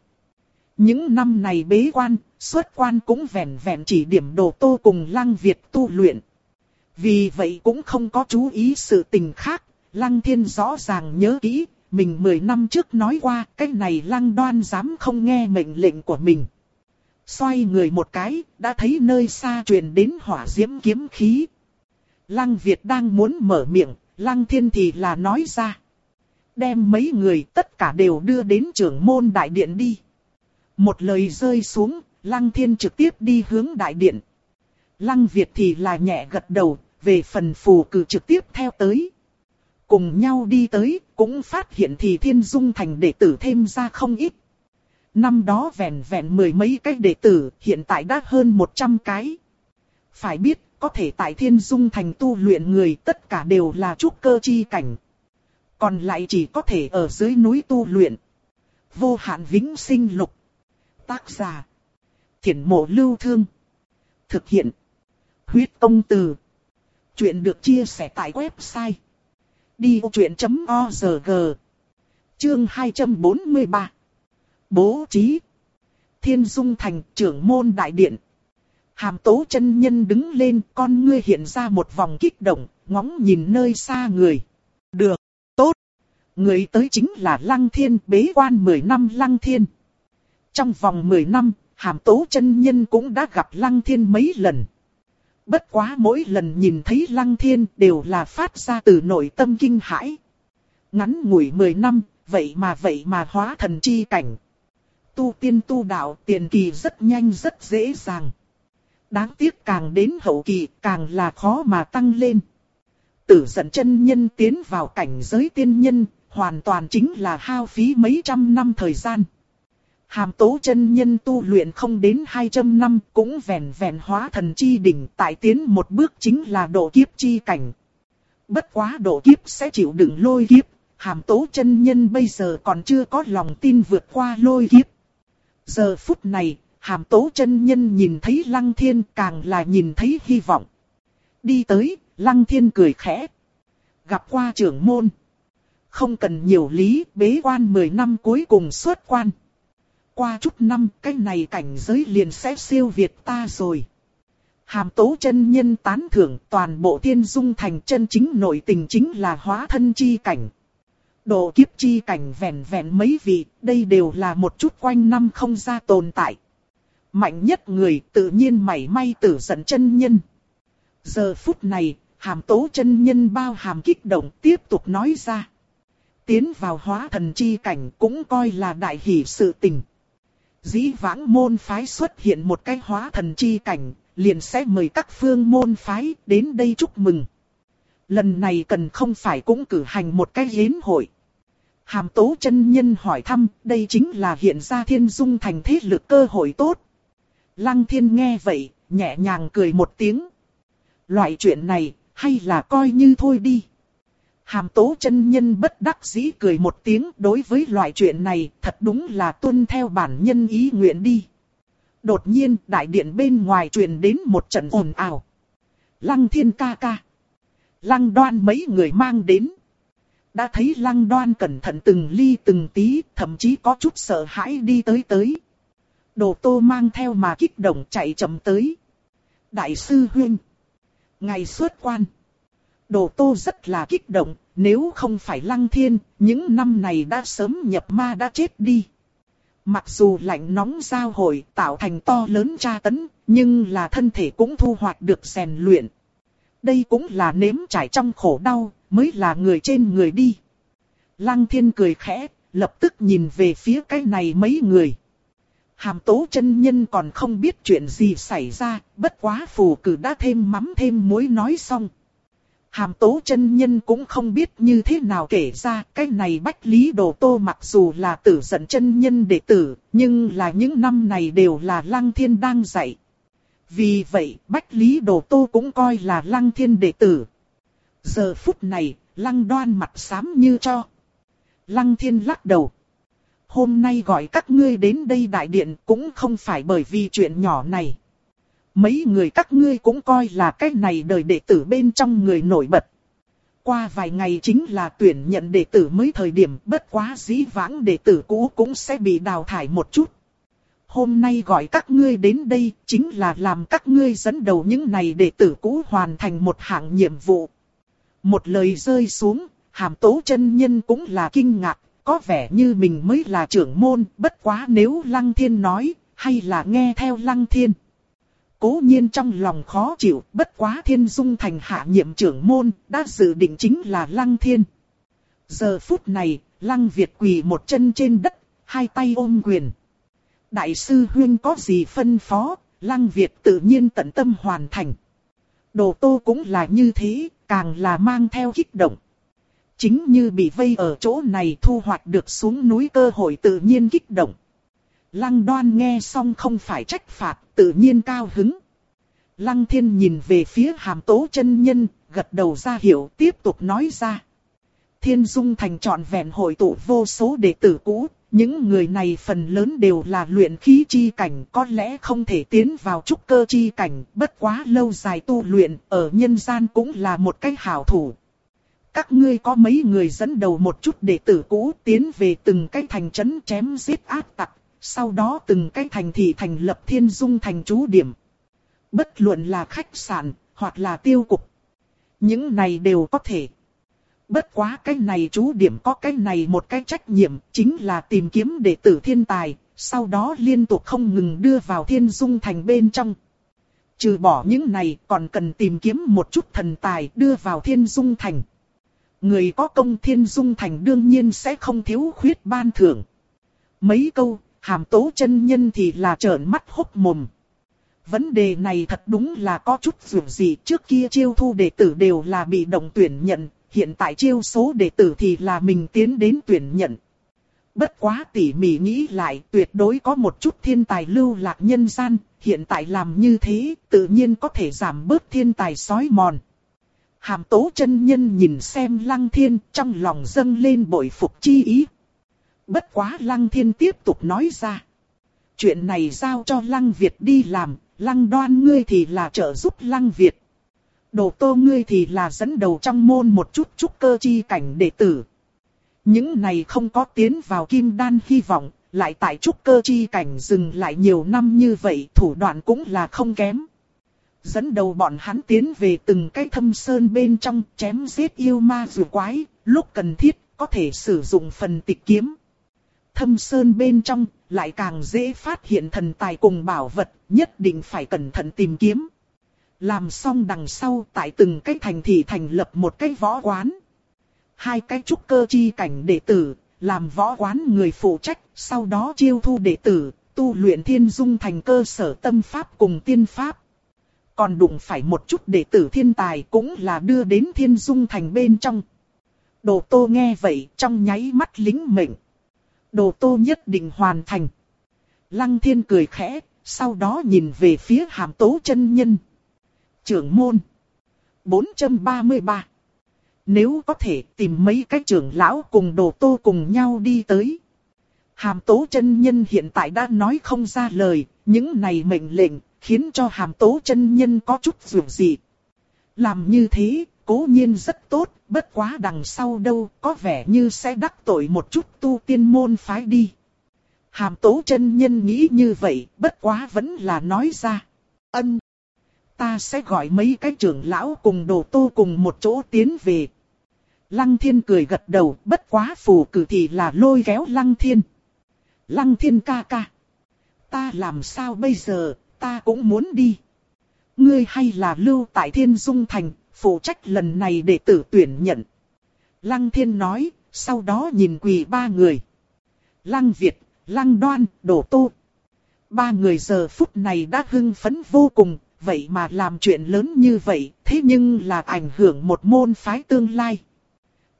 Những năm này bế quan, xuất quan cũng vẹn vẹn chỉ điểm đồ tô cùng lăng Việt tu luyện. Vì vậy cũng không có chú ý sự tình khác, lăng thiên rõ ràng nhớ kỹ, mình 10 năm trước nói qua, cái này lăng đoan dám không nghe mệnh lệnh của mình. Xoay người một cái, đã thấy nơi xa truyền đến hỏa diễm kiếm khí. Lăng Việt đang muốn mở miệng, lăng thiên thì là nói ra. Đem mấy người tất cả đều đưa đến trưởng môn đại điện đi. Một lời rơi xuống, lăng thiên trực tiếp đi hướng đại điện. Lăng Việt thì là nhẹ gật đầu, về phần phù cử trực tiếp theo tới. Cùng nhau đi tới, cũng phát hiện thì thiên dung thành đệ tử thêm ra không ít. Năm đó vẹn vẹn mười mấy cái đệ tử, hiện tại đã hơn một trăm cái. Phải biết, có thể tại thiên dung thành tu luyện người tất cả đều là trúc cơ chi cảnh. Còn lại chỉ có thể ở dưới núi tu luyện. Vô hạn vĩnh sinh lục. Tác giả. Thiển mộ lưu thương. Thực hiện. Huyết công từ. Chuyện được chia sẻ tại website. Đi vô chuyện.org Chương 243 Bố trí Thiên Dung Thành trưởng môn đại điện Hàm tố chân nhân đứng lên con ngươi hiện ra một vòng kích động, ngóng nhìn nơi xa người. Được, tốt. Người tới chính là Lăng Thiên bế quan 10 năm Lăng Thiên. Trong vòng 10 năm, hàm tố chân nhân cũng đã gặp Lăng Thiên mấy lần. Bất quá mỗi lần nhìn thấy Lăng Thiên đều là phát ra từ nội tâm kinh hãi. Ngắn ngủi 10 năm, vậy mà vậy mà hóa thần chi cảnh. Tu tiên tu đạo tiền kỳ rất nhanh rất dễ dàng. Đáng tiếc càng đến hậu kỳ càng là khó mà tăng lên. Tử dẫn chân nhân tiến vào cảnh giới tiên nhân, hoàn toàn chính là hao phí mấy trăm năm thời gian. Hàm tố chân nhân tu luyện không đến 200 năm cũng vẹn vẹn hóa thần chi đỉnh tại tiến một bước chính là độ kiếp chi cảnh. Bất quá độ kiếp sẽ chịu đựng lôi kiếp, hàm tố chân nhân bây giờ còn chưa có lòng tin vượt qua lôi kiếp. Giờ phút này, hàm tố chân nhân nhìn thấy lăng thiên càng là nhìn thấy hy vọng. Đi tới, lăng thiên cười khẽ. Gặp qua trưởng môn. Không cần nhiều lý, bế quan 10 năm cuối cùng xuất quan qua chút năm cái này cảnh giới liền sẽ siêu việt ta rồi. Hàm tố chân nhân tán thưởng toàn bộ thiên dung thành chân chính nội tình chính là hóa thân chi cảnh. Độ kiếp chi cảnh vẹn vẹn mấy vị, đây đều là một chút quanh năm không ra tồn tại. Mạnh nhất người tự nhiên mảy may tử giận chân nhân. Giờ phút này, hàm tố chân nhân bao hàm kích động tiếp tục nói ra. Tiến vào hóa thần chi cảnh cũng coi là đại hỷ sự tình. Dĩ vãng môn phái xuất hiện một cái hóa thần chi cảnh, liền sẽ mời các phương môn phái đến đây chúc mừng. Lần này cần không phải cũng cử hành một cái yến hội. Hàm tố chân nhân hỏi thăm, đây chính là hiện ra thiên dung thành thế lực cơ hội tốt. Lăng thiên nghe vậy, nhẹ nhàng cười một tiếng. Loại chuyện này, hay là coi như thôi đi. Hàm tố chân nhân bất đắc dĩ cười một tiếng đối với loại chuyện này thật đúng là tuân theo bản nhân ý nguyện đi. Đột nhiên đại điện bên ngoài truyền đến một trận ồn ào. Lăng thiên ca ca. Lăng đoan mấy người mang đến. Đã thấy lăng đoan cẩn thận từng ly từng tí thậm chí có chút sợ hãi đi tới tới. Đồ tô mang theo mà kích động chạy chậm tới. Đại sư huynh. Ngày xuất quan. Đồ Tô rất là kích động, nếu không phải Lăng Thiên, những năm này đã sớm nhập ma đã chết đi. Mặc dù lạnh nóng giao hội tạo thành to lớn tra tấn, nhưng là thân thể cũng thu hoạch được rèn luyện. Đây cũng là nếm trải trong khổ đau, mới là người trên người đi. Lăng Thiên cười khẽ, lập tức nhìn về phía cái này mấy người. Hàm tố chân nhân còn không biết chuyện gì xảy ra, bất quá phù cử đã thêm mắm thêm muối nói xong. Hàm tố chân nhân cũng không biết như thế nào kể ra cái này bách lý đồ tô mặc dù là tử dẫn chân nhân đệ tử, nhưng là những năm này đều là lăng thiên đang dạy. Vì vậy bách lý đồ tô cũng coi là lăng thiên đệ tử. Giờ phút này, lăng đoan mặt xám như cho. Lăng thiên lắc đầu. hôm nay gọi các ngươi đến đây đại điện cũng không phải bởi vì chuyện nhỏ này. Mấy người các ngươi cũng coi là cái này đời đệ tử bên trong người nổi bật. Qua vài ngày chính là tuyển nhận đệ tử mới thời điểm bất quá dĩ vãng đệ tử cũ cũng sẽ bị đào thải một chút. Hôm nay gọi các ngươi đến đây chính là làm các ngươi dẫn đầu những này đệ tử cũ hoàn thành một hạng nhiệm vụ. Một lời rơi xuống, hàm tố chân nhân cũng là kinh ngạc, có vẻ như mình mới là trưởng môn, bất quá nếu Lăng Thiên nói, hay là nghe theo Lăng Thiên. Cố nhiên trong lòng khó chịu, bất quá thiên dung thành hạ nhiệm trưởng môn, đã dự định chính là Lăng Thiên. Giờ phút này, Lăng Việt quỳ một chân trên đất, hai tay ôm quyền. Đại sư Huyên có gì phân phó, Lăng Việt tự nhiên tận tâm hoàn thành. Đồ tô cũng là như thế, càng là mang theo kích động. Chính như bị vây ở chỗ này thu hoạch được xuống núi cơ hội tự nhiên kích động. Lăng đoan nghe xong không phải trách phạt, tự nhiên cao hứng. Lăng thiên nhìn về phía hàm tố chân nhân, gật đầu ra hiểu tiếp tục nói ra. Thiên dung thành trọn vẹn hội tụ vô số đệ tử cũ, những người này phần lớn đều là luyện khí chi cảnh có lẽ không thể tiến vào trúc cơ chi cảnh, bất quá lâu dài tu luyện ở nhân gian cũng là một cách hảo thủ. Các ngươi có mấy người dẫn đầu một chút đệ tử cũ tiến về từng cái thành trấn chém giết ác tặc, sau đó từng cái thành thị thành lập thiên dung thành trú điểm. Bất luận là khách sạn, hoặc là tiêu cục. Những này đều có thể. Bất quá cái này chú điểm có cái này một cái trách nhiệm, chính là tìm kiếm đệ tử thiên tài, sau đó liên tục không ngừng đưa vào thiên dung thành bên trong. Trừ bỏ những này còn cần tìm kiếm một chút thần tài đưa vào thiên dung thành. Người có công thiên dung thành đương nhiên sẽ không thiếu khuyết ban thưởng. Mấy câu, hàm tố chân nhân thì là trợn mắt hốc mồm. Vấn đề này thật đúng là có chút dù gì trước kia chiêu thu đệ tử đều là bị động tuyển nhận, hiện tại chiêu số đệ tử thì là mình tiến đến tuyển nhận. Bất quá tỉ mỉ nghĩ lại tuyệt đối có một chút thiên tài lưu lạc nhân gian, hiện tại làm như thế tự nhiên có thể giảm bớt thiên tài sói mòn. Hàm tố chân nhân nhìn xem lăng thiên trong lòng dâng lên bội phục chi ý. Bất quá lăng thiên tiếp tục nói ra. Chuyện này giao cho lăng Việt đi làm, lăng đoan ngươi thì là trợ giúp lăng Việt. Đồ tô ngươi thì là dẫn đầu trong môn một chút chút cơ chi cảnh đệ tử. Những này không có tiến vào kim đan hy vọng, lại tại trúc cơ chi cảnh dừng lại nhiều năm như vậy thủ đoạn cũng là không kém. Dẫn đầu bọn hắn tiến về từng cái thâm sơn bên trong chém giết yêu ma rùa quái, lúc cần thiết có thể sử dụng phần tịch kiếm. Thâm sơn bên trong lại càng dễ phát hiện thần tài cùng bảo vật, nhất định phải cẩn thận tìm kiếm. Làm xong đằng sau tại từng cái thành thị thành lập một cái võ quán. Hai cái trúc cơ chi cảnh đệ tử, làm võ quán người phụ trách, sau đó chiêu thu đệ tử, tu luyện thiên dung thành cơ sở tâm pháp cùng tiên pháp. Còn đụng phải một chút đệ tử thiên tài cũng là đưa đến thiên dung thành bên trong. Đồ tô nghe vậy trong nháy mắt lính mệnh. Đồ tô nhất định hoàn thành. Lăng thiên cười khẽ, sau đó nhìn về phía hàm tố chân nhân. Trưởng môn. 433. Nếu có thể tìm mấy cái trưởng lão cùng đồ tô cùng nhau đi tới. Hàm tố chân nhân hiện tại đã nói không ra lời, những này mệnh lệnh, khiến cho hàm tố chân nhân có chút dù gì. Làm như thế, cố nhiên rất tốt, bất quá đằng sau đâu, có vẻ như sẽ đắc tội một chút tu tiên môn phái đi. Hàm tố chân nhân nghĩ như vậy, bất quá vẫn là nói ra. Ân ta sẽ gọi mấy cái trưởng lão cùng đồ tu cùng một chỗ tiến về. Lăng thiên cười gật đầu, bất quá phù cử thì là lôi kéo lăng thiên. Lăng thiên ca ca. Ta làm sao bây giờ, ta cũng muốn đi. Ngươi hay là lưu tại thiên dung thành, phụ trách lần này để tử tuyển nhận. Lăng thiên nói, sau đó nhìn quỳ ba người. Lăng Việt, Lăng Đoan, Đổ Tô. Ba người giờ phút này đã hưng phấn vô cùng, vậy mà làm chuyện lớn như vậy, thế nhưng là ảnh hưởng một môn phái tương lai.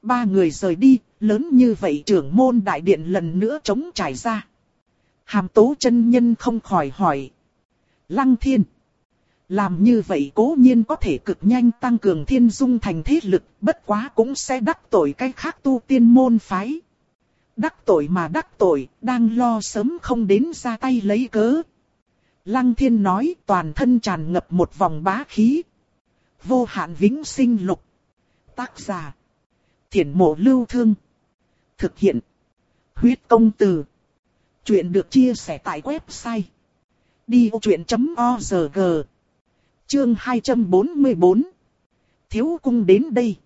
Ba người rời đi, lớn như vậy trưởng môn đại điện lần nữa chống trải ra. Hàm tố chân nhân không khỏi hỏi. Lăng thiên. Làm như vậy cố nhiên có thể cực nhanh tăng cường thiên dung thành thế lực, bất quá cũng sẽ đắc tội cái khác tu tiên môn phái. đắc tội mà đắc tội, đang lo sớm không đến ra tay lấy cớ. Lăng thiên nói toàn thân tràn ngập một vòng bá khí. Vô hạn vĩnh sinh lục. Tác giả. Thiển mộ lưu thương. Thực hiện. Huyết công từ. Chuyện được chia sẻ tại website. Đi truyện.org Chương 244 Thiếu cung đến đây.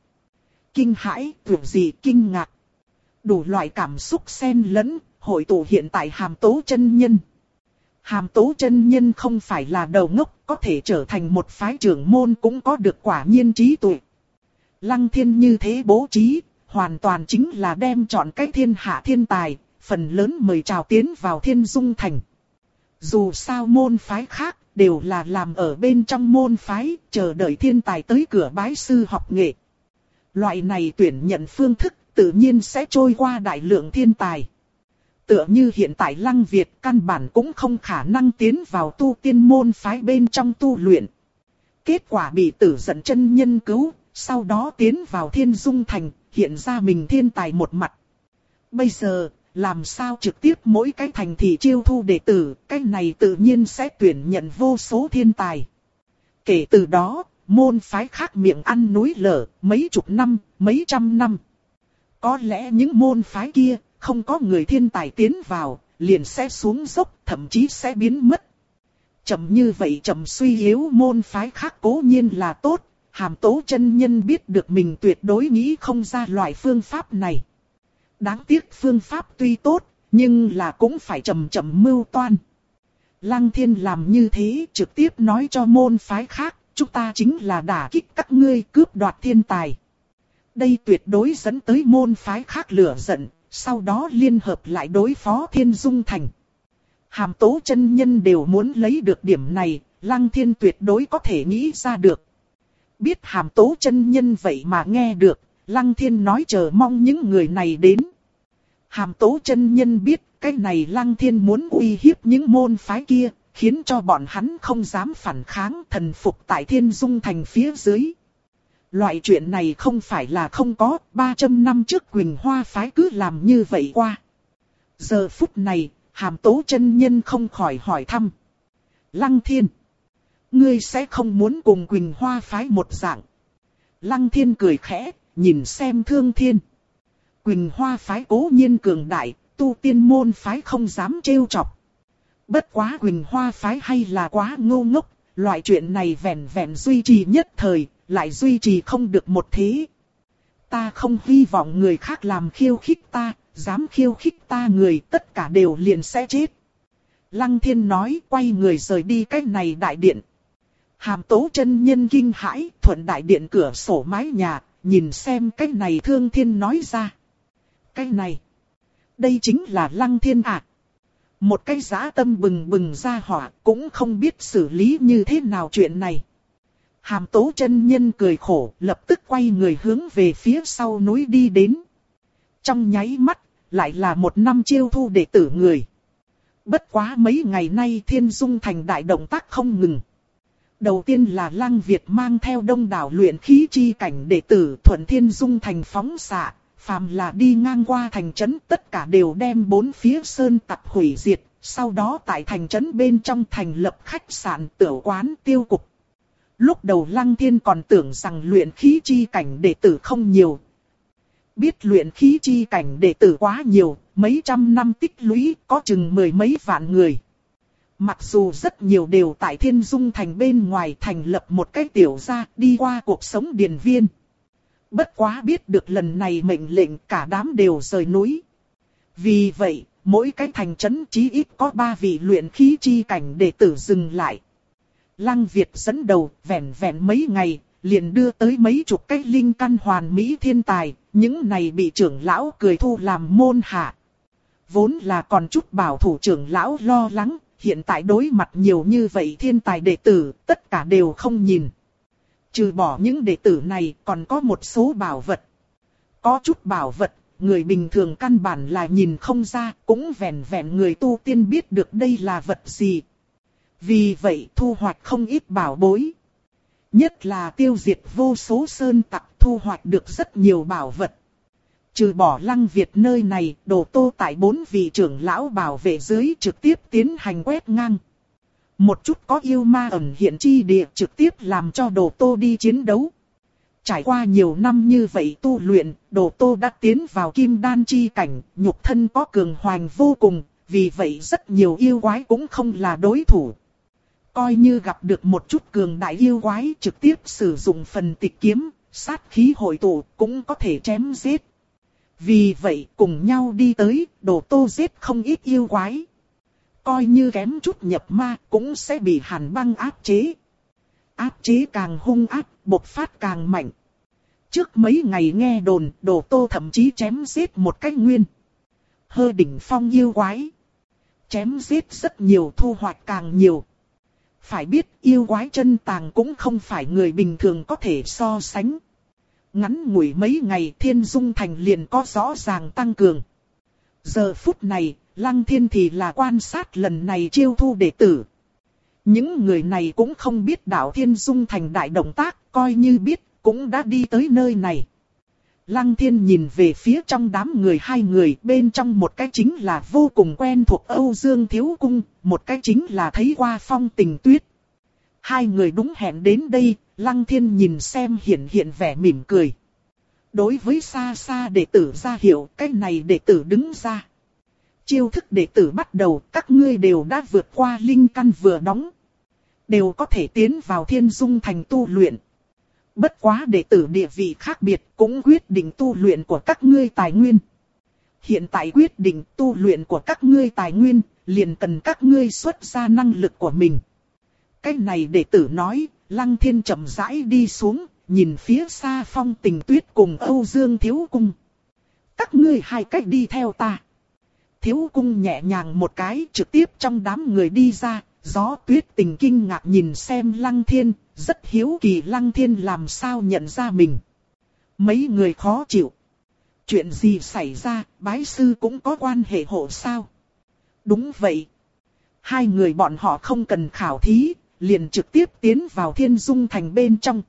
Kinh hãi, tưởng gì kinh ngạc. Đủ loại cảm xúc xen lẫn, hội tụ hiện tại hàm tố chân nhân. Hàm tố chân nhân không phải là đầu ngốc, có thể trở thành một phái trưởng môn cũng có được quả nhiên trí tuệ. Lăng thiên như thế bố trí, hoàn toàn chính là đem chọn cái thiên hạ thiên tài, phần lớn mời chào tiến vào thiên dung thành. Dù sao môn phái khác, đều là làm ở bên trong môn phái, chờ đợi thiên tài tới cửa bái sư học nghệ. Loại này tuyển nhận phương thức, tự nhiên sẽ trôi qua đại lượng thiên tài. Tựa như hiện tại Lăng Việt căn bản cũng không khả năng tiến vào tu tiên môn phái bên trong tu luyện. Kết quả bị tử dẫn chân nhân cứu, sau đó tiến vào thiên dung thành, hiện ra mình thiên tài một mặt. Bây giờ, làm sao trực tiếp mỗi cái thành thị chiêu thu đệ tử, cái này tự nhiên sẽ tuyển nhận vô số thiên tài. Kể từ đó, môn phái khác miệng ăn núi lở, mấy chục năm, mấy trăm năm. Có lẽ những môn phái kia, không có người thiên tài tiến vào, liền sẽ xuống dốc, thậm chí sẽ biến mất. Chậm như vậy chậm suy yếu môn phái khác cố nhiên là tốt, hàm tố chân nhân biết được mình tuyệt đối nghĩ không ra loại phương pháp này. Đáng tiếc phương pháp tuy tốt, nhưng là cũng phải chậm chậm mưu toan. Lăng thiên làm như thế trực tiếp nói cho môn phái khác, chúng ta chính là đả kích các ngươi cướp đoạt thiên tài. Đây tuyệt đối dẫn tới môn phái khác lửa giận, sau đó liên hợp lại đối phó thiên dung thành. Hàm tố chân nhân đều muốn lấy được điểm này, lăng thiên tuyệt đối có thể nghĩ ra được. Biết hàm tố chân nhân vậy mà nghe được, lăng thiên nói chờ mong những người này đến. Hàm tố chân nhân biết cái này lăng thiên muốn uy hiếp những môn phái kia, khiến cho bọn hắn không dám phản kháng thần phục tại thiên dung thành phía dưới. Loại chuyện này không phải là không có, 300 năm trước Quỳnh Hoa phái cứ làm như vậy qua. Giờ phút này, hàm tố chân nhân không khỏi hỏi thăm. Lăng thiên, ngươi sẽ không muốn cùng Quỳnh Hoa phái một dạng. Lăng thiên cười khẽ, nhìn xem thương thiên. Quỳnh Hoa phái cố nhiên cường đại, tu tiên môn phái không dám trêu chọc. Bất quá Quỳnh Hoa phái hay là quá ngu ngốc, loại chuyện này vẹn vẹn duy trì nhất thời, lại duy trì không được một thế. Ta không hy vọng người khác làm khiêu khích ta, dám khiêu khích ta người tất cả đều liền sẽ chết. Lăng thiên nói quay người rời đi cách này đại điện. Hàm tố chân nhân kinh hãi thuận đại điện cửa sổ mái nhà, nhìn xem cách này thương thiên nói ra. Cái này, đây chính là lăng thiên ạ. Một cái giá tâm bừng bừng ra hỏa cũng không biết xử lý như thế nào chuyện này. Hàm tố chân nhân cười khổ, lập tức quay người hướng về phía sau núi đi đến. Trong nháy mắt, lại là một năm chiêu thu đệ tử người. Bất quá mấy ngày nay thiên dung thành đại động tác không ngừng. Đầu tiên là Lăng Việt mang theo đông đảo luyện khí chi cảnh đệ tử thuận thiên dung thành phóng xạ, phàm là đi ngang qua thành trấn tất cả đều đem bốn phía sơn tặc hủy diệt, sau đó tại thành trấn bên trong thành lập khách sạn tiểu quán tiêu cục. Lúc đầu Lăng Thiên còn tưởng rằng luyện khí chi cảnh đệ tử không nhiều. Biết luyện khí chi cảnh đệ tử quá nhiều, mấy trăm năm tích lũy có chừng mười mấy vạn người. Mặc dù rất nhiều đều tại thiên dung thành bên ngoài thành lập một cái tiểu gia đi qua cuộc sống điền viên. Bất quá biết được lần này mệnh lệnh cả đám đều rời núi. Vì vậy, mỗi cái thành trấn chí ít có ba vị luyện khí chi cảnh đệ tử dừng lại. Lăng Việt dẫn đầu, vẹn vẹn mấy ngày, liền đưa tới mấy chục cái linh căn hoàn mỹ thiên tài, những này bị trưởng lão cười thu làm môn hạ. Vốn là còn chút bảo thủ trưởng lão lo lắng, hiện tại đối mặt nhiều như vậy thiên tài đệ tử, tất cả đều không nhìn. Trừ bỏ những đệ tử này còn có một số bảo vật. Có chút bảo vật, người bình thường căn bản là nhìn không ra, cũng vẹn vẹn người tu tiên biết được đây là vật gì. Vì vậy thu hoạch không ít bảo bối. Nhất là tiêu diệt vô số sơn tặc thu hoạch được rất nhiều bảo vật. Trừ bỏ lăng Việt nơi này, đồ tô tại bốn vị trưởng lão bảo vệ dưới trực tiếp tiến hành quét ngang. Một chút có yêu ma ẩn hiện chi địa trực tiếp làm cho đồ tô đi chiến đấu. Trải qua nhiều năm như vậy tu luyện, đồ tô đã tiến vào kim đan chi cảnh, nhục thân có cường hoành vô cùng, vì vậy rất nhiều yêu quái cũng không là đối thủ. Coi như gặp được một chút cường đại yêu quái trực tiếp sử dụng phần tịch kiếm, sát khí hội tụ cũng có thể chém giết. Vì vậy cùng nhau đi tới, đồ tô giết không ít yêu quái. Coi như kém chút nhập ma cũng sẽ bị hàn băng áp chế. Áp chế càng hung áp, bộc phát càng mạnh. Trước mấy ngày nghe đồn, đồ tô thậm chí chém giết một cách nguyên. Hơ đỉnh phong yêu quái. Chém giết rất nhiều thu hoạch càng nhiều. Phải biết yêu quái chân tàng cũng không phải người bình thường có thể so sánh. Ngắn ngủi mấy ngày thiên dung thành liền có rõ ràng tăng cường. Giờ phút này, lăng thiên thì là quan sát lần này chiêu thu đệ tử. Những người này cũng không biết đạo thiên dung thành đại động tác, coi như biết, cũng đã đi tới nơi này. Lăng thiên nhìn về phía trong đám người hai người, bên trong một cái chính là vô cùng quen thuộc Âu Dương Thiếu Cung, một cái chính là thấy qua phong tình tuyết. Hai người đúng hẹn đến đây, Lăng Thiên nhìn xem hiện hiện vẻ mỉm cười. Đối với xa xa đệ tử ra hiệu, cái này đệ tử đứng ra. Chiêu thức đệ tử bắt đầu, các ngươi đều đã vượt qua linh căn vừa đóng. Đều có thể tiến vào thiên dung thành tu luyện. Bất quá đệ tử địa vị khác biệt cũng quyết định tu luyện của các ngươi tài nguyên. Hiện tại quyết định tu luyện của các ngươi tài nguyên, liền cần các ngươi xuất ra năng lực của mình. Cái này đệ tử nói, Lăng Thiên chậm rãi đi xuống, nhìn phía xa phong tình tuyết cùng Âu Dương Thiếu Cung. Các ngươi hai cách đi theo ta. Thiếu Cung nhẹ nhàng một cái trực tiếp trong đám người đi ra, gió tuyết tình kinh ngạc nhìn xem Lăng Thiên, rất hiếu kỳ Lăng Thiên làm sao nhận ra mình. Mấy người khó chịu. Chuyện gì xảy ra, bái sư cũng có quan hệ hộ sao? Đúng vậy. Hai người bọn họ không cần khảo thí, liền trực tiếp tiến vào thiên dung thành bên trong.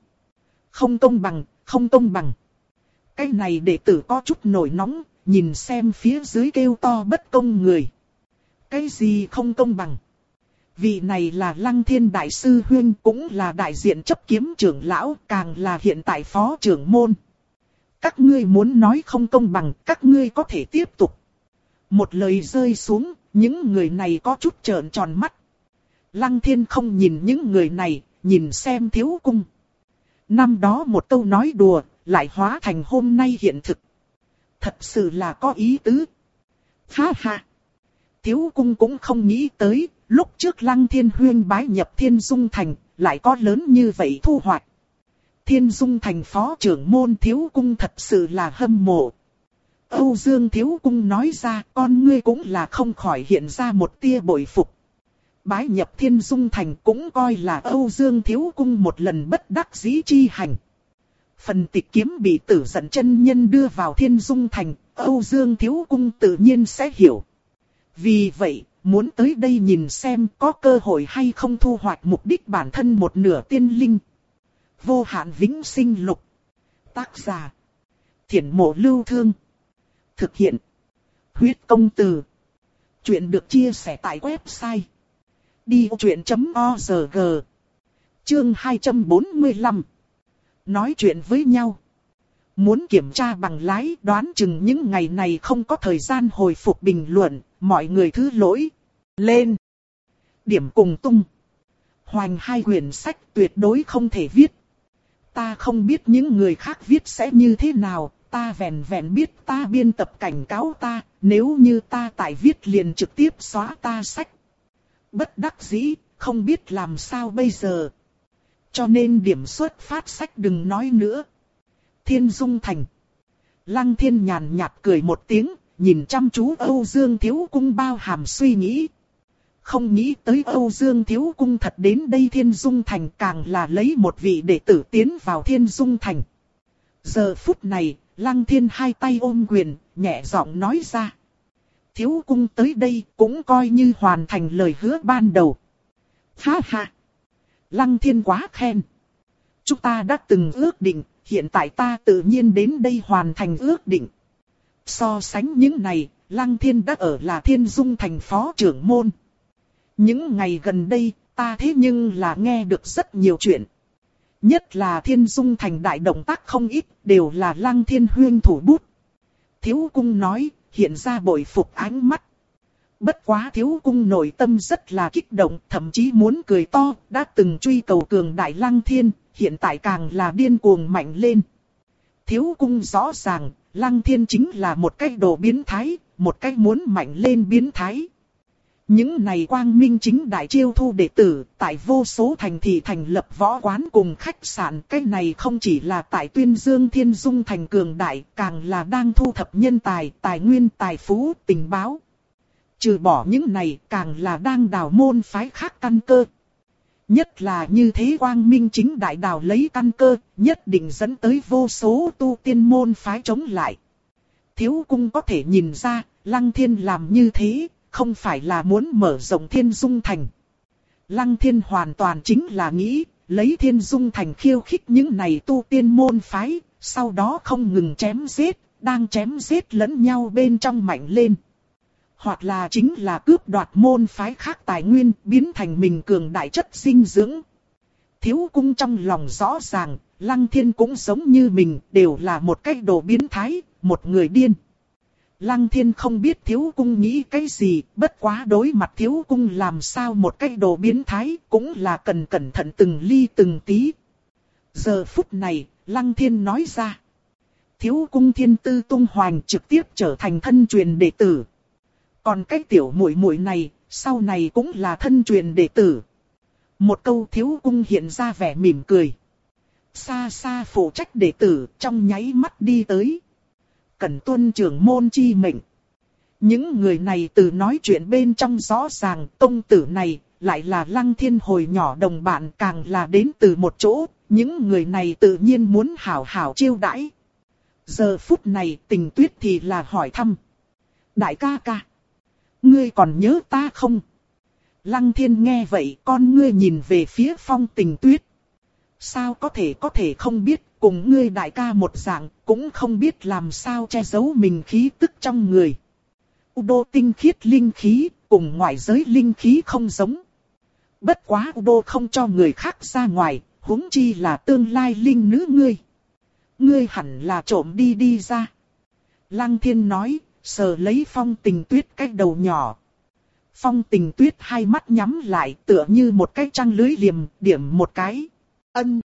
Không công bằng, không công bằng. Cái này đệ tử có chút nổi nóng, nhìn xem phía dưới kêu to bất công người. Cái gì không công bằng? Vị này là Lăng Thiên Đại Sư Huyên cũng là đại diện chấp kiếm trưởng lão, càng là hiện tại phó trưởng môn. Các ngươi muốn nói không công bằng, các ngươi có thể tiếp tục. Một lời rơi xuống, những người này có chút trợn tròn mắt. Lăng thiên không nhìn những người này, nhìn xem thiếu cung. Năm đó một câu nói đùa, lại hóa thành hôm nay hiện thực. Thật sự là có ý tứ. Ha ha. Thiếu cung cũng không nghĩ tới, lúc trước lăng thiên huyên bái nhập thiên dung thành, lại có lớn như vậy thu hoạch. Thiên dung thành phó trưởng môn thiếu cung thật sự là hâm mộ. Âu Dương thiếu cung nói ra con ngươi cũng là không khỏi hiện ra một tia bội phục bái nhập thiên dung thành cũng coi là Âu Dương Thiếu Cung một lần bất đắc dĩ chi hành. Phần tịch kiếm bị tử giận chân nhân đưa vào thiên dung thành, Âu Dương Thiếu Cung tự nhiên sẽ hiểu. Vì vậy, muốn tới đây nhìn xem có cơ hội hay không thu hoạch mục đích bản thân một nửa tiên linh. Vô hạn vĩnh sinh lục. Tác giả. Thiển mộ lưu thương. Thực hiện. Huyết công từ. Chuyện được chia sẻ tại website Đi truyện .org Chương 245 Nói chuyện với nhau Muốn kiểm tra bằng lái đoán chừng những ngày này không có thời gian hồi phục bình luận, mọi người thứ lỗi. Lên! Điểm cùng tung. Hoành hai quyển sách tuyệt đối không thể viết. Ta không biết những người khác viết sẽ như thế nào, ta vẹn vẹn biết ta biên tập cảnh cáo ta, nếu như ta tại viết liền trực tiếp xóa ta sách bất đắc dĩ, không biết làm sao bây giờ. Cho nên điểm xuất phát sách đừng nói nữa. Thiên Dung Thành. Lăng thiên nhàn nhạt cười một tiếng, nhìn chăm chú Âu Dương Thiếu Cung bao hàm suy nghĩ. Không nghĩ tới Âu Dương Thiếu Cung thật đến đây Thiên Dung Thành càng là lấy một vị đệ tử tiến vào Thiên Dung Thành. Giờ phút này, Lăng Thiên hai tay ôm quyền, nhẹ giọng nói ra thiếu cung tới đây cũng coi như hoàn thành lời hứa ban đầu. Ha ha! Lăng thiên quá khen. Chúng ta đã từng ước định, hiện tại ta tự nhiên đến đây hoàn thành ước định. So sánh những này, Lăng Thiên đã ở là Thiên Dung thành phó trưởng môn. Những ngày gần đây, ta thế nhưng là nghe được rất nhiều chuyện. Nhất là Thiên Dung thành đại động tác không ít, đều là Lăng Thiên huyên thủ bút. Thiếu cung nói, hiện ra bội phục ánh mắt. Bất quá thiếu cung nội tâm rất là kích động, thậm chí muốn cười to, đã từng truy cầu cường đại Lăng Thiên, hiện tại càng là điên cuồng mạnh lên. Thiếu cung rõ ràng, Lăng Thiên chính là một cái đồ biến thái, một cái muốn mạnh lên biến thái. Những này quang minh chính đại chiêu thu đệ tử, tại vô số thành thị thành lập võ quán cùng khách sạn, cái này không chỉ là tại tuyên dương thiên dung thành cường đại, càng là đang thu thập nhân tài, tài nguyên, tài phú, tình báo. Trừ bỏ những này, càng là đang đào môn phái khác căn cơ. Nhất là như thế quang minh chính đại đào lấy căn cơ, nhất định dẫn tới vô số tu tiên môn phái chống lại. Thiếu cung có thể nhìn ra, lăng thiên làm như thế, không phải là muốn mở rộng thiên dung thành. Lăng thiên hoàn toàn chính là nghĩ, lấy thiên dung thành khiêu khích những này tu tiên môn phái, sau đó không ngừng chém giết, đang chém giết lẫn nhau bên trong mạnh lên. Hoặc là chính là cướp đoạt môn phái khác tài nguyên, biến thành mình cường đại chất sinh dưỡng. Thiếu cung trong lòng rõ ràng, lăng thiên cũng giống như mình, đều là một cái đồ biến thái, một người điên. Lăng thiên không biết thiếu cung nghĩ cái gì, bất quá đối mặt thiếu cung làm sao một cái đồ biến thái, cũng là cần cẩn thận từng ly từng tí. Giờ phút này, lăng thiên nói ra. Thiếu cung thiên tư tung hoành trực tiếp trở thành thân truyền đệ tử. Còn cái tiểu muội muội này, sau này cũng là thân truyền đệ tử. Một câu thiếu cung hiện ra vẻ mỉm cười. Xa xa phụ trách đệ tử trong nháy mắt đi tới cần tuân trưởng môn chi mệnh. Những người này từ nói chuyện bên trong rõ ràng công tử này lại là lăng thiên hồi nhỏ đồng bạn càng là đến từ một chỗ, những người này tự nhiên muốn hảo hảo chiêu đãi. Giờ phút này tình tuyết thì là hỏi thăm. Đại ca ca, ngươi còn nhớ ta không? Lăng thiên nghe vậy con ngươi nhìn về phía phong tình tuyết. Sao có thể có thể không biết cùng ngươi đại ca một dạng, cũng không biết làm sao che giấu mình khí tức trong người. Udo tinh khiết linh khí, cùng ngoại giới linh khí không giống. Bất quá Udo không cho người khác ra ngoài, huống chi là tương lai linh nữ ngươi. Ngươi hẳn là trộm đi đi ra. Lăng thiên nói, sờ lấy phong tình tuyết cách đầu nhỏ. Phong tình tuyết hai mắt nhắm lại tựa như một cái trăng lưới liềm, điểm một cái. Ân.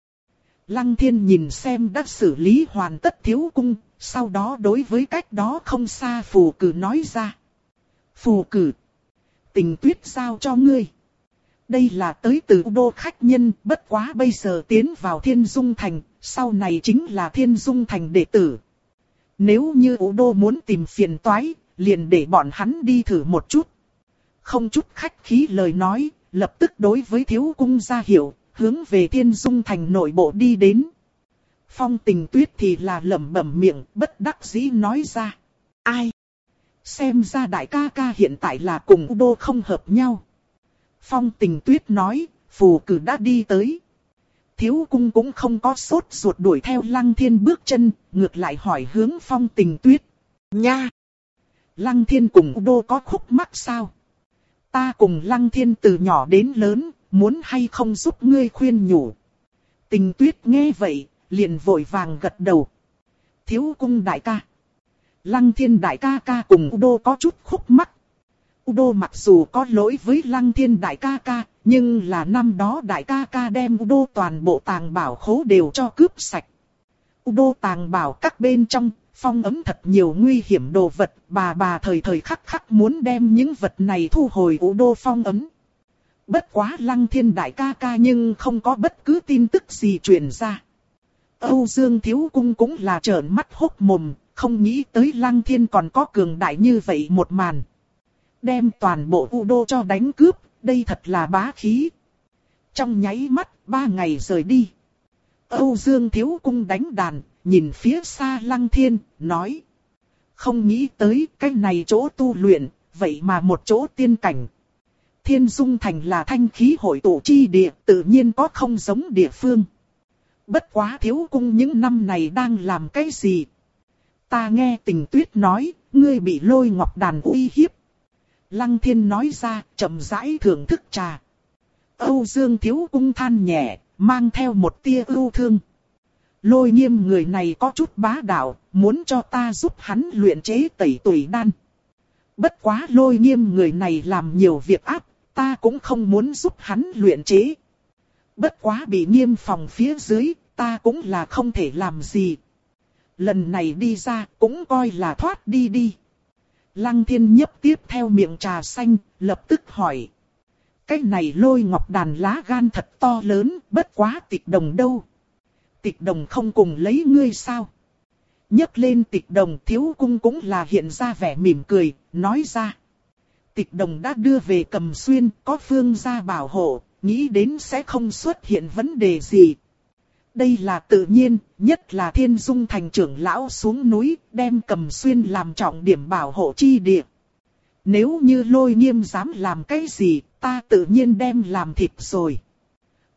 Lăng thiên nhìn xem đã xử lý hoàn tất thiếu cung, sau đó đối với cách đó không xa phù cử nói ra. Phù cử. Tình tuyết giao cho ngươi. Đây là tới từ đô khách nhân, bất quá bây giờ tiến vào thiên dung thành, sau này chính là thiên dung thành đệ tử. Nếu như ủ đô muốn tìm phiền toái, liền để bọn hắn đi thử một chút. Không chút khách khí lời nói, lập tức đối với thiếu cung ra hiểu, hướng về thiên dung thành nội bộ đi đến. Phong tình tuyết thì là lẩm bẩm miệng, bất đắc dĩ nói ra. Ai? Xem ra đại ca ca hiện tại là cùng đô không hợp nhau. Phong tình tuyết nói, phù cử đã đi tới. Thiếu cung cũng không có sốt ruột đuổi theo lăng thiên bước chân, ngược lại hỏi hướng phong tình tuyết. Nha! Lăng thiên cùng đô có khúc mắc sao? Ta cùng lăng thiên từ nhỏ đến lớn, muốn hay không giúp ngươi khuyên nhủ. Tình tuyết nghe vậy, liền vội vàng gật đầu. Thiếu cung đại ca. Lăng thiên đại ca ca cùng Udo có chút khúc mắc. Udo mặc dù có lỗi với lăng thiên đại ca ca, nhưng là năm đó đại ca ca đem Udo toàn bộ tàng bảo khố đều cho cướp sạch. Udo tàng bảo các bên trong, phong ấm thật nhiều nguy hiểm đồ vật, bà bà thời thời khắc khắc muốn đem những vật này thu hồi Udo phong ấm. Bất quá lăng thiên đại ca ca nhưng không có bất cứ tin tức gì truyền ra. Âu Dương Thiếu Cung cũng là trợn mắt hốc mồm, không nghĩ tới lăng thiên còn có cường đại như vậy một màn. Đem toàn bộ u đô cho đánh cướp, đây thật là bá khí. Trong nháy mắt, ba ngày rời đi. Âu Dương Thiếu Cung đánh đàn, nhìn phía xa lăng thiên, nói. Không nghĩ tới cái này chỗ tu luyện, vậy mà một chỗ tiên cảnh, Thiên Dung Thành là thanh khí hội tụ chi địa, tự nhiên có không giống địa phương. Bất quá thiếu cung những năm này đang làm cái gì? ta nghe tình tuyết nói, ngươi bị lôi ngọc đàn uy hiếp. Lăng thiên nói ra, chậm rãi thưởng thức trà. Âu Dương thiếu cung than nhẹ, mang theo một tia ưu thương. Lôi nghiêm người này có chút bá đạo, muốn cho ta giúp hắn luyện chế tẩy tuổi đan. Bất quá lôi nghiêm người này làm nhiều việc áp, ta cũng không muốn giúp hắn luyện chế. Bất quá bị nghiêm phòng phía dưới, ta cũng là không thể làm gì. Lần này đi ra cũng coi là thoát đi đi. Lăng thiên nhấp tiếp theo miệng trà xanh, lập tức hỏi. Cái này lôi ngọc đàn lá gan thật to lớn, bất quá tịch đồng đâu. Tịch đồng không cùng lấy ngươi sao? nhấc lên tịch đồng thiếu cung cũng là hiện ra vẻ mỉm cười, nói ra. Tịch đồng đã đưa về cầm xuyên, có phương gia bảo hộ, nghĩ đến sẽ không xuất hiện vấn đề gì. Đây là tự nhiên, nhất là thiên dung thành trưởng lão xuống núi, đem cầm xuyên làm trọng điểm bảo hộ chi địa. Nếu như lôi nghiêm dám làm cái gì, ta tự nhiên đem làm thịt rồi.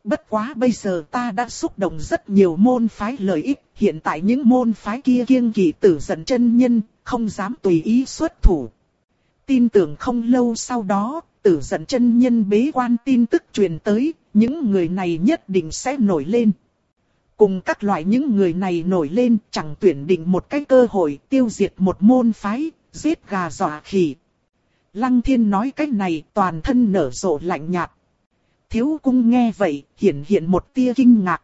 Bất quá bây giờ ta đã xúc động rất nhiều môn phái lợi ích, hiện tại những môn phái kia kiêng kỵ tử giận chân nhân, không dám tùy ý xuất thủ. Tin tưởng không lâu sau đó, tử giận chân nhân bế quan tin tức truyền tới, những người này nhất định sẽ nổi lên. Cùng các loại những người này nổi lên chẳng tuyển định một cái cơ hội tiêu diệt một môn phái, giết gà dọa khỉ. Lăng thiên nói cách này toàn thân nở rộ lạnh nhạt. Thiếu cung nghe vậy, hiện hiện một tia kinh ngạc.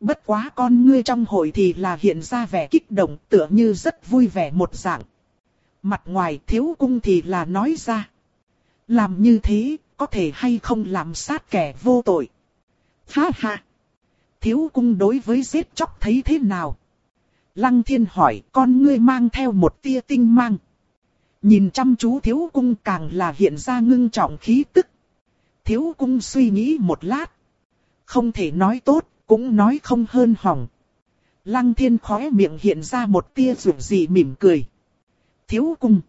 Bất quá con ngươi trong hội thì là hiện ra vẻ kích động tựa như rất vui vẻ một dạng. Mặt ngoài thiếu cung thì là nói ra. Làm như thế, có thể hay không làm sát kẻ vô tội. Ha ha! Thiếu cung đối với giết chóc thấy thế nào? Lăng thiên hỏi con ngươi mang theo một tia tinh mang. Nhìn chăm chú thiếu cung càng là hiện ra ngưng trọng khí tức. Thiếu cung suy nghĩ một lát. Không thể nói tốt, cũng nói không hơn hỏng. Lăng thiên khóe miệng hiện ra một tia rủ gì mỉm cười. Thiếu cung.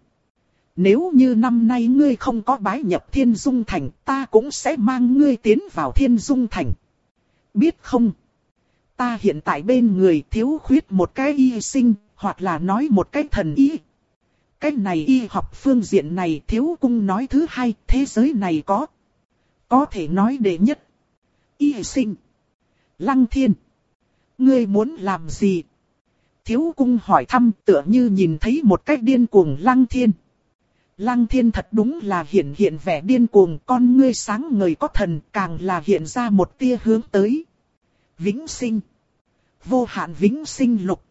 Nếu như năm nay ngươi không có bái nhập thiên dung thành, ta cũng sẽ mang ngươi tiến vào thiên dung thành. Biết không? Ta hiện tại bên người thiếu khuyết một cái y sinh, hoặc là nói một cái thần y. Cái này y học phương diện này thiếu cung nói thứ hai, thế giới này có. Có thể nói đệ nhất. Y sinh. Lăng thiên. Ngươi muốn làm gì? Thiếu cung hỏi thăm tựa như nhìn thấy một cách điên cuồng lăng thiên. Lăng thiên thật đúng là hiện hiện vẻ điên cuồng con ngươi sáng ngời có thần càng là hiện ra một tia hướng tới. Vĩnh sinh. Vô hạn vĩnh sinh lục.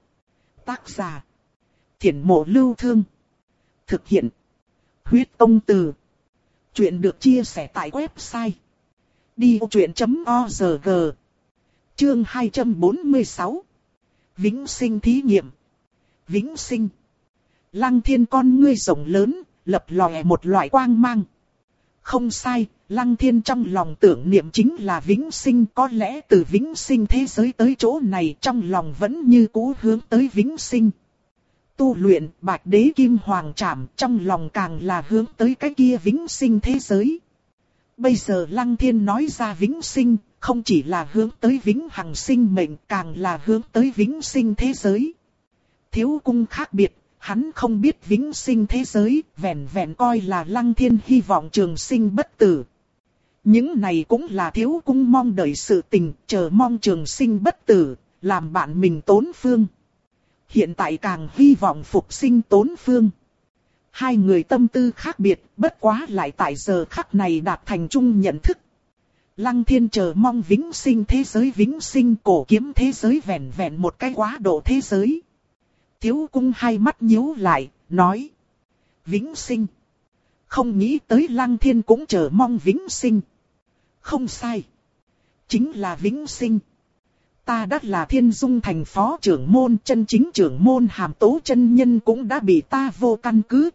Tác giả. Thiển mộ lưu thương. Thực hiện. Huyết công từ. Chuyện được chia sẻ tại website. Đi vô chuyện.org Chương 246 Vĩnh sinh thí nghiệm Vĩnh sinh Lăng thiên con ngươi rộng lớn, lập lòe một loại quang mang. Không sai, lăng thiên trong lòng tưởng niệm chính là vĩnh sinh có lẽ từ vĩnh sinh thế giới tới chỗ này trong lòng vẫn như cũ hướng tới vĩnh sinh. Tu luyện bạch đế kim hoàng trảm trong lòng càng là hướng tới cái kia vĩnh sinh thế giới. Bây giờ lăng thiên nói ra vĩnh sinh, không chỉ là hướng tới vĩnh hằng sinh mệnh càng là hướng tới vĩnh sinh thế giới. Thiếu cung khác biệt, hắn không biết vĩnh sinh thế giới, vẹn vẹn coi là lăng thiên hy vọng trường sinh bất tử. Những này cũng là thiếu cung mong đợi sự tình, chờ mong trường sinh bất tử, làm bạn mình tốn phương. Hiện tại càng hy vọng phục sinh tốn phương. Hai người tâm tư khác biệt, bất quá lại tại giờ khắc này đạt thành chung nhận thức. Lăng thiên chờ mong vĩnh sinh thế giới vĩnh sinh cổ kiếm thế giới vẹn vẹn một cái quá độ thế giới. Thiếu cung hai mắt nhíu lại, nói. Vĩnh sinh. Không nghĩ tới lăng thiên cũng chờ mong vĩnh sinh. Không sai. Chính là vĩnh sinh. Ta đã là thiên dung thành phó trưởng môn chân chính trưởng môn hàm tố chân nhân cũng đã bị ta vô căn cứ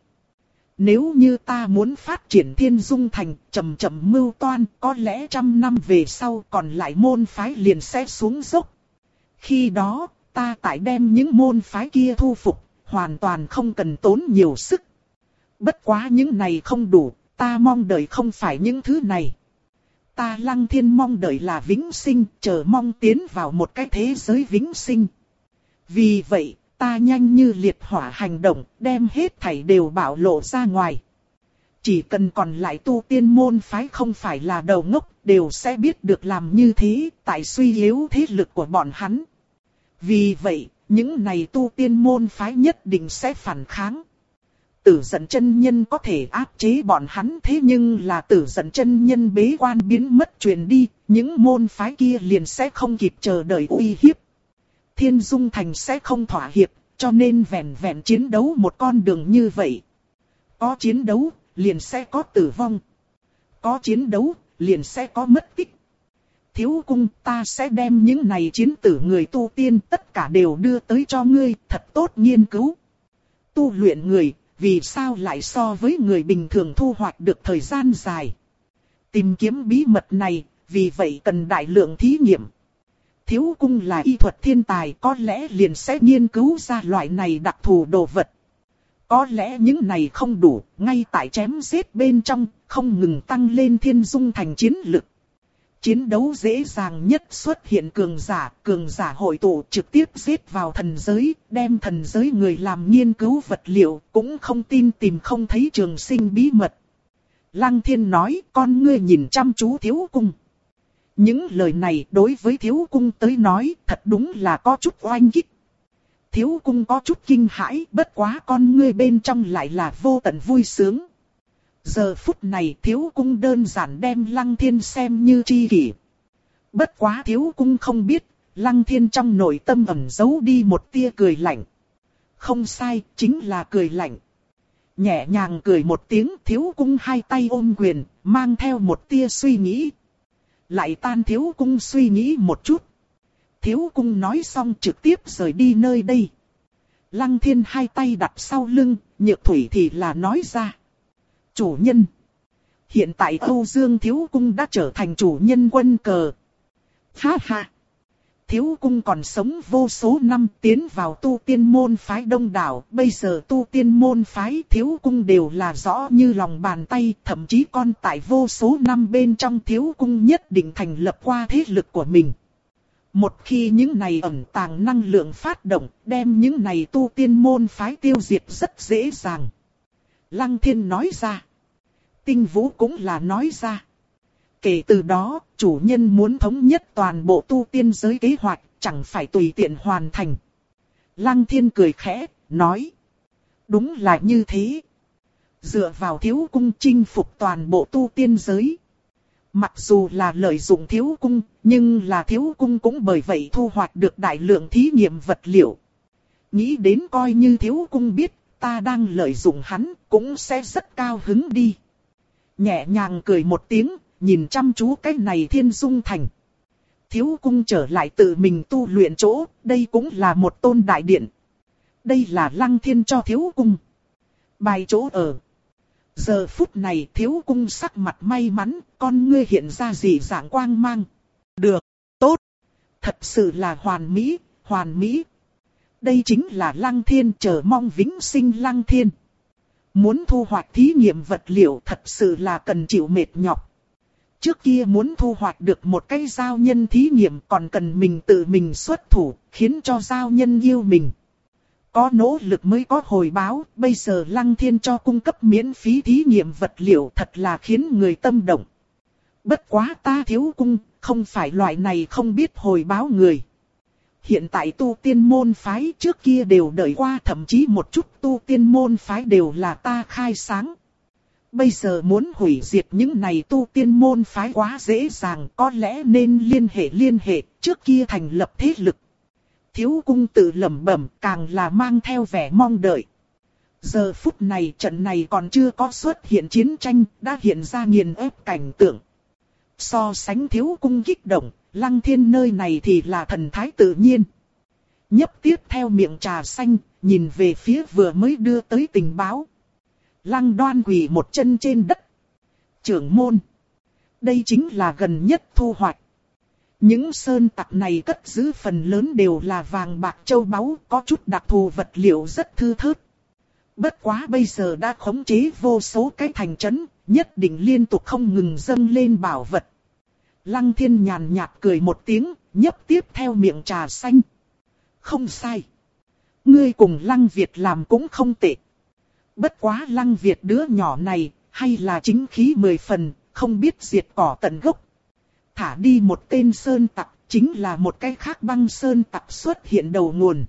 nếu như ta muốn phát triển thiên dung thành, chậm chậm mưu toan, có lẽ trăm năm về sau còn lại môn phái liền sẽ xuống dốc. Khi đó, ta tại đem những môn phái kia thu phục, hoàn toàn không cần tốn nhiều sức. Bất quá những này không đủ, ta mong đợi không phải những thứ này. Ta lăng thiên mong đợi là vĩnh sinh, chờ mong tiến vào một cái thế giới vĩnh sinh. Vì vậy, ta nhanh như liệt hỏa hành động, đem hết thảy đều bảo lộ ra ngoài. Chỉ cần còn lại tu tiên môn phái không phải là đầu ngốc, đều sẽ biết được làm như thế, tại suy yếu thế lực của bọn hắn. Vì vậy, những này tu tiên môn phái nhất định sẽ phản kháng. Tử giận chân nhân có thể áp chế bọn hắn thế nhưng là tử giận chân nhân bế quan biến mất truyền đi, những môn phái kia liền sẽ không kịp chờ đợi uy hiếp. Thiên Dung Thành sẽ không thỏa hiệp, cho nên vẹn vẹn chiến đấu một con đường như vậy. Có chiến đấu, liền sẽ có tử vong. Có chiến đấu, liền sẽ có mất tích. Thiếu cung ta sẽ đem những này chiến tử người tu tiên tất cả đều đưa tới cho ngươi, thật tốt nghiên cứu. Tu luyện người, vì sao lại so với người bình thường thu hoạch được thời gian dài. Tìm kiếm bí mật này, vì vậy cần đại lượng thí nghiệm. Thiếu cung là y thuật thiên tài có lẽ liền sẽ nghiên cứu ra loại này đặc thù đồ vật. Có lẽ những này không đủ, ngay tại chém giết bên trong, không ngừng tăng lên thiên dung thành chiến lực. Chiến đấu dễ dàng nhất xuất hiện cường giả, cường giả hội tụ trực tiếp giết vào thần giới, đem thần giới người làm nghiên cứu vật liệu, cũng không tin tìm không thấy trường sinh bí mật. Lăng thiên nói, con ngươi nhìn chăm chú thiếu cung. Những lời này đối với thiếu cung tới nói, thật đúng là có chút oanh kích. Thiếu cung có chút kinh hãi, bất quá con ngươi bên trong lại là vô tận vui sướng. Giờ phút này thiếu cung đơn giản đem lăng thiên xem như chi kỷ. Bất quá thiếu cung không biết, lăng thiên trong nội tâm ẩn giấu đi một tia cười lạnh. Không sai, chính là cười lạnh. Nhẹ nhàng cười một tiếng thiếu cung hai tay ôm quyền, mang theo một tia suy nghĩ. Lại tan thiếu cung suy nghĩ một chút. Thiếu cung nói xong trực tiếp rời đi nơi đây. Lăng thiên hai tay đặt sau lưng, nhược thủy thì là nói ra. Chủ nhân. Hiện tại Âu Dương Thiếu Cung đã trở thành chủ nhân quân cờ. Ha ha. Thiếu Cung còn sống vô số năm tiến vào tu tiên môn phái đông đảo. Bây giờ tu tiên môn phái Thiếu Cung đều là rõ như lòng bàn tay. Thậm chí con tại vô số năm bên trong Thiếu Cung nhất định thành lập qua thế lực của mình. Một khi những này ẩn tàng năng lượng phát động, đem những này tu tiên môn phái tiêu diệt rất dễ dàng. Lăng thiên nói ra. Tinh vũ cũng là nói ra. Kể từ đó, chủ nhân muốn thống nhất toàn bộ tu tiên giới kế hoạch, chẳng phải tùy tiện hoàn thành. Lăng thiên cười khẽ, nói. Đúng là như thế. Dựa vào thiếu cung chinh phục toàn bộ tu tiên giới. Mặc dù là lợi dụng thiếu cung, nhưng là thiếu cung cũng bởi vậy thu hoạch được đại lượng thí nghiệm vật liệu. Nghĩ đến coi như thiếu cung biết, ta đang lợi dụng hắn, cũng sẽ rất cao hứng đi. Nhẹ nhàng cười một tiếng, nhìn chăm chú cái này thiên dung thành. Thiếu cung trở lại tự mình tu luyện chỗ, đây cũng là một tôn đại điện. Đây là lăng thiên cho thiếu cung. Bài chỗ ở. Giờ phút này thiếu cung sắc mặt may mắn, con ngươi hiện ra dị dạng quang mang. Được, tốt, thật sự là hoàn mỹ, hoàn mỹ. Đây chính là lăng thiên chờ mong vĩnh sinh lăng thiên. Muốn thu hoạch thí nghiệm vật liệu thật sự là cần chịu mệt nhọc. Trước kia muốn thu hoạch được một cái giao nhân thí nghiệm còn cần mình tự mình xuất thủ, khiến cho giao nhân yêu mình. Có nỗ lực mới có hồi báo, bây giờ Lăng Thiên cho cung cấp miễn phí thí nghiệm vật liệu thật là khiến người tâm động. Bất quá ta thiếu cung, không phải loại này không biết hồi báo người. Hiện tại tu tiên môn phái trước kia đều đợi qua thậm chí một chút tu tiên môn phái đều là ta khai sáng. Bây giờ muốn hủy diệt những này tu tiên môn phái quá dễ dàng có lẽ nên liên hệ liên hệ trước kia thành lập thế lực thiếu cung tự lẩm bẩm càng là mang theo vẻ mong đợi. Giờ phút này trận này còn chưa có xuất hiện chiến tranh, đã hiện ra nghiền ép cảnh tượng. So sánh thiếu cung kích động, lăng thiên nơi này thì là thần thái tự nhiên. Nhấp tiếp theo miệng trà xanh, nhìn về phía vừa mới đưa tới tình báo. Lăng đoan quỳ một chân trên đất. Trưởng môn. Đây chính là gần nhất thu hoạch. Những sơn tặc này cất giữ phần lớn đều là vàng bạc châu báu, có chút đặc thù vật liệu rất thư thớt. Bất quá bây giờ đã khống chế vô số cái thành trấn, nhất định liên tục không ngừng dâng lên bảo vật. Lăng thiên nhàn nhạt cười một tiếng, nhấp tiếp theo miệng trà xanh. Không sai. Ngươi cùng Lăng Việt làm cũng không tệ. Bất quá Lăng Việt đứa nhỏ này, hay là chính khí mười phần, không biết diệt cỏ tận gốc. Thả đi một tên sơn tặc, chính là một cái khác băng sơn tặc xuất hiện đầu nguồn.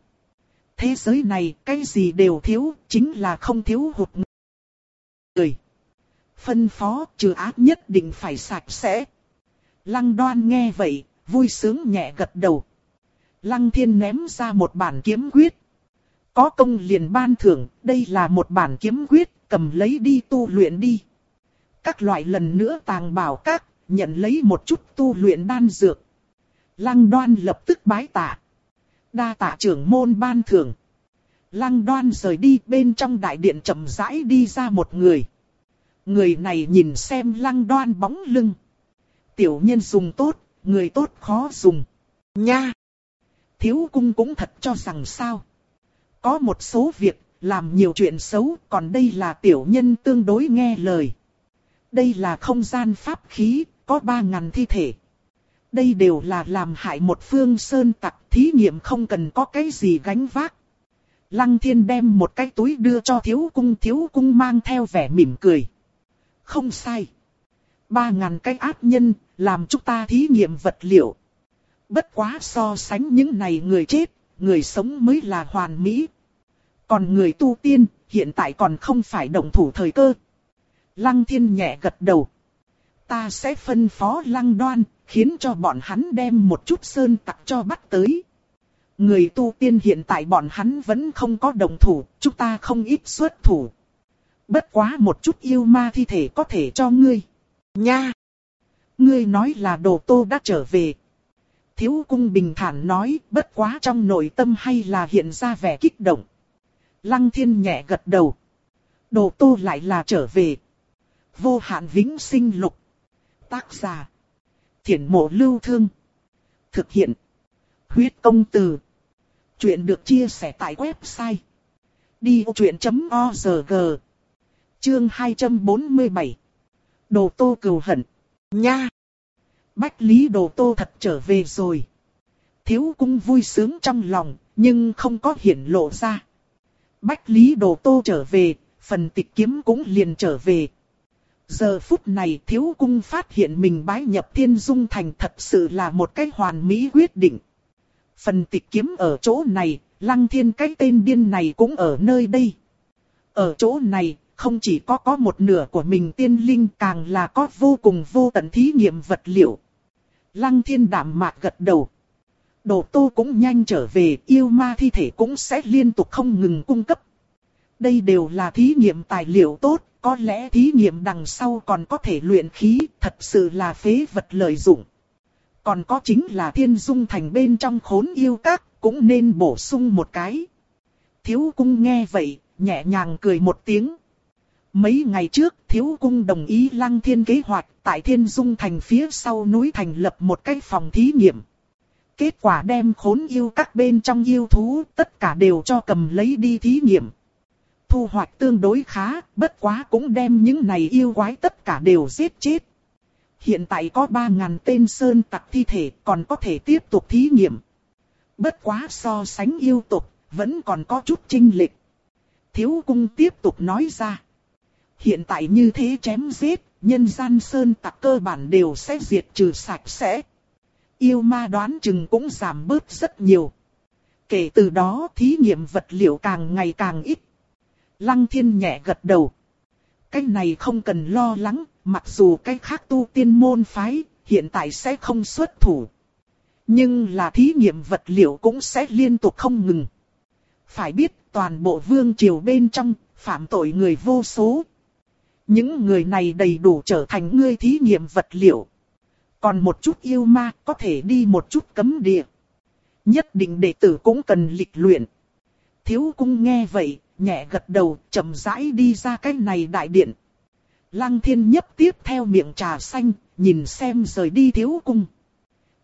Thế giới này, cái gì đều thiếu, chính là không thiếu hụt người. Phân phó, trừ ác nhất định phải sạch sẽ. Lăng đoan nghe vậy, vui sướng nhẹ gật đầu. Lăng thiên ném ra một bản kiếm quyết. Có công liền ban thưởng, đây là một bản kiếm quyết, cầm lấy đi tu luyện đi. Các loại lần nữa tàng bảo các, nhận lấy một chút tu luyện đan dược. Lăng đoan lập tức bái tạ. Đa tạ trưởng môn ban thưởng. Lăng đoan rời đi bên trong đại điện chậm rãi đi ra một người. Người này nhìn xem lăng đoan bóng lưng. Tiểu nhân dùng tốt, người tốt khó dùng. Nha! Thiếu cung cũng thật cho rằng sao. Có một số việc, làm nhiều chuyện xấu, còn đây là tiểu nhân tương đối nghe lời. Đây là không gian pháp khí, có ba ngàn thi thể. Đây đều là làm hại một phương sơn tặc, thí nghiệm không cần có cái gì gánh vác. Lăng thiên đem một cái túi đưa cho thiếu cung, thiếu cung mang theo vẻ mỉm cười. Không sai. Ba ngàn cái ác nhân, làm chúng ta thí nghiệm vật liệu. Bất quá so sánh những này người chết, người sống mới là hoàn mỹ. Còn người tu tiên, hiện tại còn không phải động thủ thời cơ. Lăng thiên nhẹ gật đầu. Ta sẽ phân phó lăng đoan, khiến cho bọn hắn đem một chút sơn tặc cho bắt tới. Người tu tiên hiện tại bọn hắn vẫn không có đồng thủ, chúng ta không ít xuất thủ. Bất quá một chút yêu ma thi thể có thể cho ngươi. Nha! Ngươi nói là đồ tô đã trở về. Thiếu cung bình thản nói, bất quá trong nội tâm hay là hiện ra vẻ kích động. Lăng thiên nhẹ gật đầu. Đồ tô lại là trở về. Vô hạn vĩnh sinh lục. Tác giả. Thiển mộ lưu thương. Thực hiện. Huyết công từ. Chuyện được chia sẻ tại website. Đi vô chuyện.org Chương 247 Đồ tô cừu hận. Nha! Bách Lý Đồ Tô thật trở về rồi. Thiếu cung vui sướng trong lòng, nhưng không có hiển lộ ra. Bách Lý Đồ Tô trở về, phần tịch kiếm cũng liền trở về. Giờ phút này thiếu cung phát hiện mình bái nhập thiên dung thành thật sự là một cái hoàn mỹ quyết định. Phần tịch kiếm ở chỗ này, lăng thiên cái tên điên này cũng ở nơi đây. Ở chỗ này, không chỉ có có một nửa của mình tiên linh càng là có vô cùng vô tận thí nghiệm vật liệu. Lăng thiên đảm mạc gật đầu. Đồ tô cũng nhanh trở về, yêu ma thi thể cũng sẽ liên tục không ngừng cung cấp. Đây đều là thí nghiệm tài liệu tốt, có lẽ thí nghiệm đằng sau còn có thể luyện khí, thật sự là phế vật lợi dụng. Còn có chính là thiên dung thành bên trong khốn yêu các, cũng nên bổ sung một cái. Thiếu cung nghe vậy, nhẹ nhàng cười một tiếng. Mấy ngày trước, thiếu cung đồng ý lăng thiên kế hoạch tại thiên dung thành phía sau núi thành lập một cái phòng thí nghiệm. Kết quả đem khốn yêu các bên trong yêu thú, tất cả đều cho cầm lấy đi thí nghiệm. Thu hoạch tương đối khá, bất quá cũng đem những này yêu quái tất cả đều giết chết. Hiện tại có 3.000 tên sơn tặc thi thể còn có thể tiếp tục thí nghiệm. Bất quá so sánh yêu tục, vẫn còn có chút trinh lệch. Thiếu cung tiếp tục nói ra. Hiện tại như thế chém giết, nhân gian sơn tặc cơ bản đều sẽ diệt trừ sạch sẽ. Yêu ma đoán chừng cũng giảm bớt rất nhiều. Kể từ đó thí nghiệm vật liệu càng ngày càng ít. Lăng thiên nhẹ gật đầu. Cái này không cần lo lắng, mặc dù cái khác tu tiên môn phái, hiện tại sẽ không xuất thủ. Nhưng là thí nghiệm vật liệu cũng sẽ liên tục không ngừng. Phải biết toàn bộ vương triều bên trong, phạm tội người vô số, những người này đầy đủ trở thành ngươi thí nghiệm vật liệu. Còn một chút yêu ma có thể đi một chút cấm địa. Nhất định đệ tử cũng cần lịch luyện. Thiếu cung nghe vậy, nhẹ gật đầu, chậm rãi đi ra cái này đại điện. Lăng thiên nhấp tiếp theo miệng trà xanh, nhìn xem rời đi thiếu cung.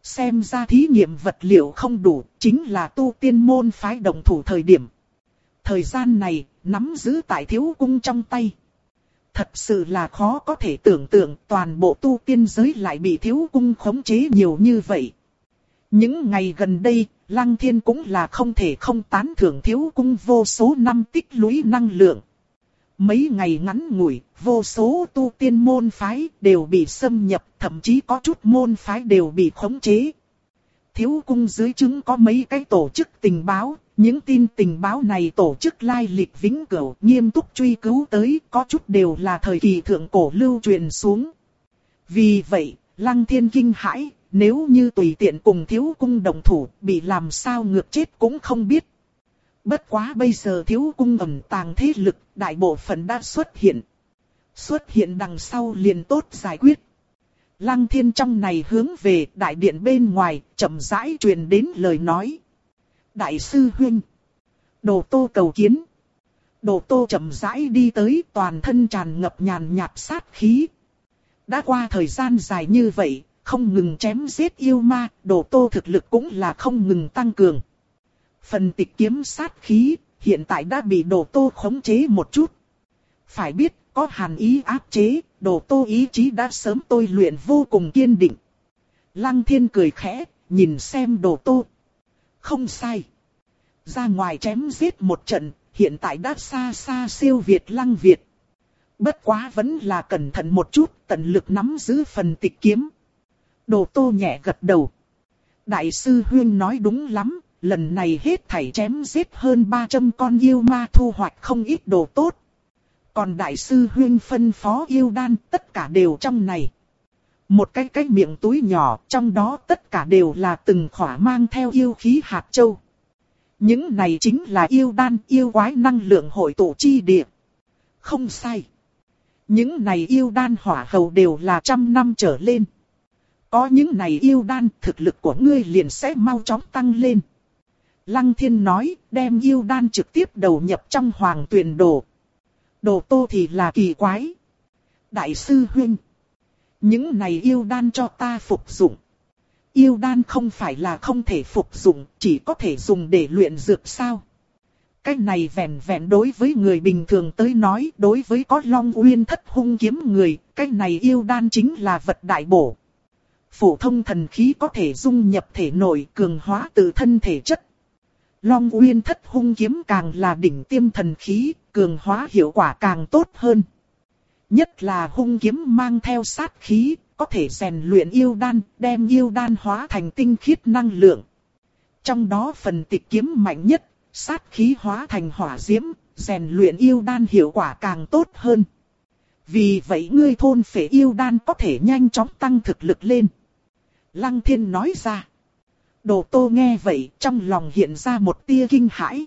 Xem ra thí nghiệm vật liệu không đủ, chính là tu tiên môn phái đồng thủ thời điểm. Thời gian này, nắm giữ tại thiếu cung trong tay. Thật sự là khó có thể tưởng tượng toàn bộ tu tiên giới lại bị thiếu cung khống chế nhiều như vậy. Những ngày gần đây, Lăng Thiên cũng là không thể không tán thưởng thiếu cung vô số năm tích lũy năng lượng. Mấy ngày ngắn ngủi, vô số tu tiên môn phái đều bị xâm nhập, thậm chí có chút môn phái đều bị khống chế. Thiếu cung dưới chứng có mấy cái tổ chức tình báo, những tin tình báo này tổ chức lai lịch vĩnh cửu, nghiêm túc truy cứu tới, có chút đều là thời kỳ thượng cổ lưu truyền xuống. Vì vậy, Lăng Thiên kinh hãi, nếu như tùy tiện cùng thiếu cung đồng thủ, bị làm sao ngược chết cũng không biết. Bất quá bây giờ thiếu cung ẩm tàng thế lực, đại bộ phận đã xuất hiện. Xuất hiện đằng sau liền tốt giải quyết. Lăng thiên trong này hướng về đại điện bên ngoài, chậm rãi truyền đến lời nói. Đại sư huynh. Đồ tô cầu kiến. Đồ tô chậm rãi đi tới toàn thân tràn ngập nhàn nhạt sát khí. Đã qua thời gian dài như vậy, không ngừng chém giết yêu ma, đồ tô thực lực cũng là không ngừng tăng cường. Phần tịch kiếm sát khí, hiện tại đã bị đồ tô khống chế một chút. Phải biết, có hàn ý áp chế, đồ tô ý chí đã sớm tôi luyện vô cùng kiên định. Lăng thiên cười khẽ, nhìn xem đồ tô. Không sai. Ra ngoài chém giết một trận, hiện tại đã xa xa siêu Việt lăng Việt. Bất quá vẫn là cẩn thận một chút, tận lực nắm giữ phần tịch kiếm. Đồ tô nhẹ gật đầu. Đại sư Huyên nói đúng lắm, lần này hết thảy chém giết hơn 300 con yêu ma thu hoạch không ít đồ tốt. Còn đại sư Huyên phân phó yêu đan tất cả đều trong này. Một cái cái miệng túi nhỏ trong đó tất cả đều là từng khỏa mang theo yêu khí hạt châu. Những này chính là yêu đan yêu quái năng lượng hội tụ chi địa. Không sai. Những này yêu đan hỏa hầu đều là trăm năm trở lên. Có những này yêu đan, thực lực của ngươi liền sẽ mau chóng tăng lên. Lăng thiên nói, đem yêu đan trực tiếp đầu nhập trong hoàng tuyển đồ. Đồ tô thì là kỳ quái. Đại sư huynh. Những này yêu đan cho ta phục dụng. Yêu đan không phải là không thể phục dụng, chỉ có thể dùng để luyện dược sao. Cái này vẹn vẹn đối với người bình thường tới nói, đối với có long uyên thất hung kiếm người, cái này yêu đan chính là vật đại bổ phổ thông thần khí có thể dung nhập thể nội cường hóa từ thân thể chất. Long Uyên thất hung kiếm càng là đỉnh tiêm thần khí, cường hóa hiệu quả càng tốt hơn. Nhất là hung kiếm mang theo sát khí, có thể rèn luyện yêu đan, đem yêu đan hóa thành tinh khiết năng lượng. Trong đó phần tịch kiếm mạnh nhất, sát khí hóa thành hỏa diễm, rèn luyện yêu đan hiệu quả càng tốt hơn. Vì vậy ngươi thôn phệ yêu đan có thể nhanh chóng tăng thực lực lên. Lăng thiên nói ra. Đồ tô nghe vậy trong lòng hiện ra một tia kinh hãi.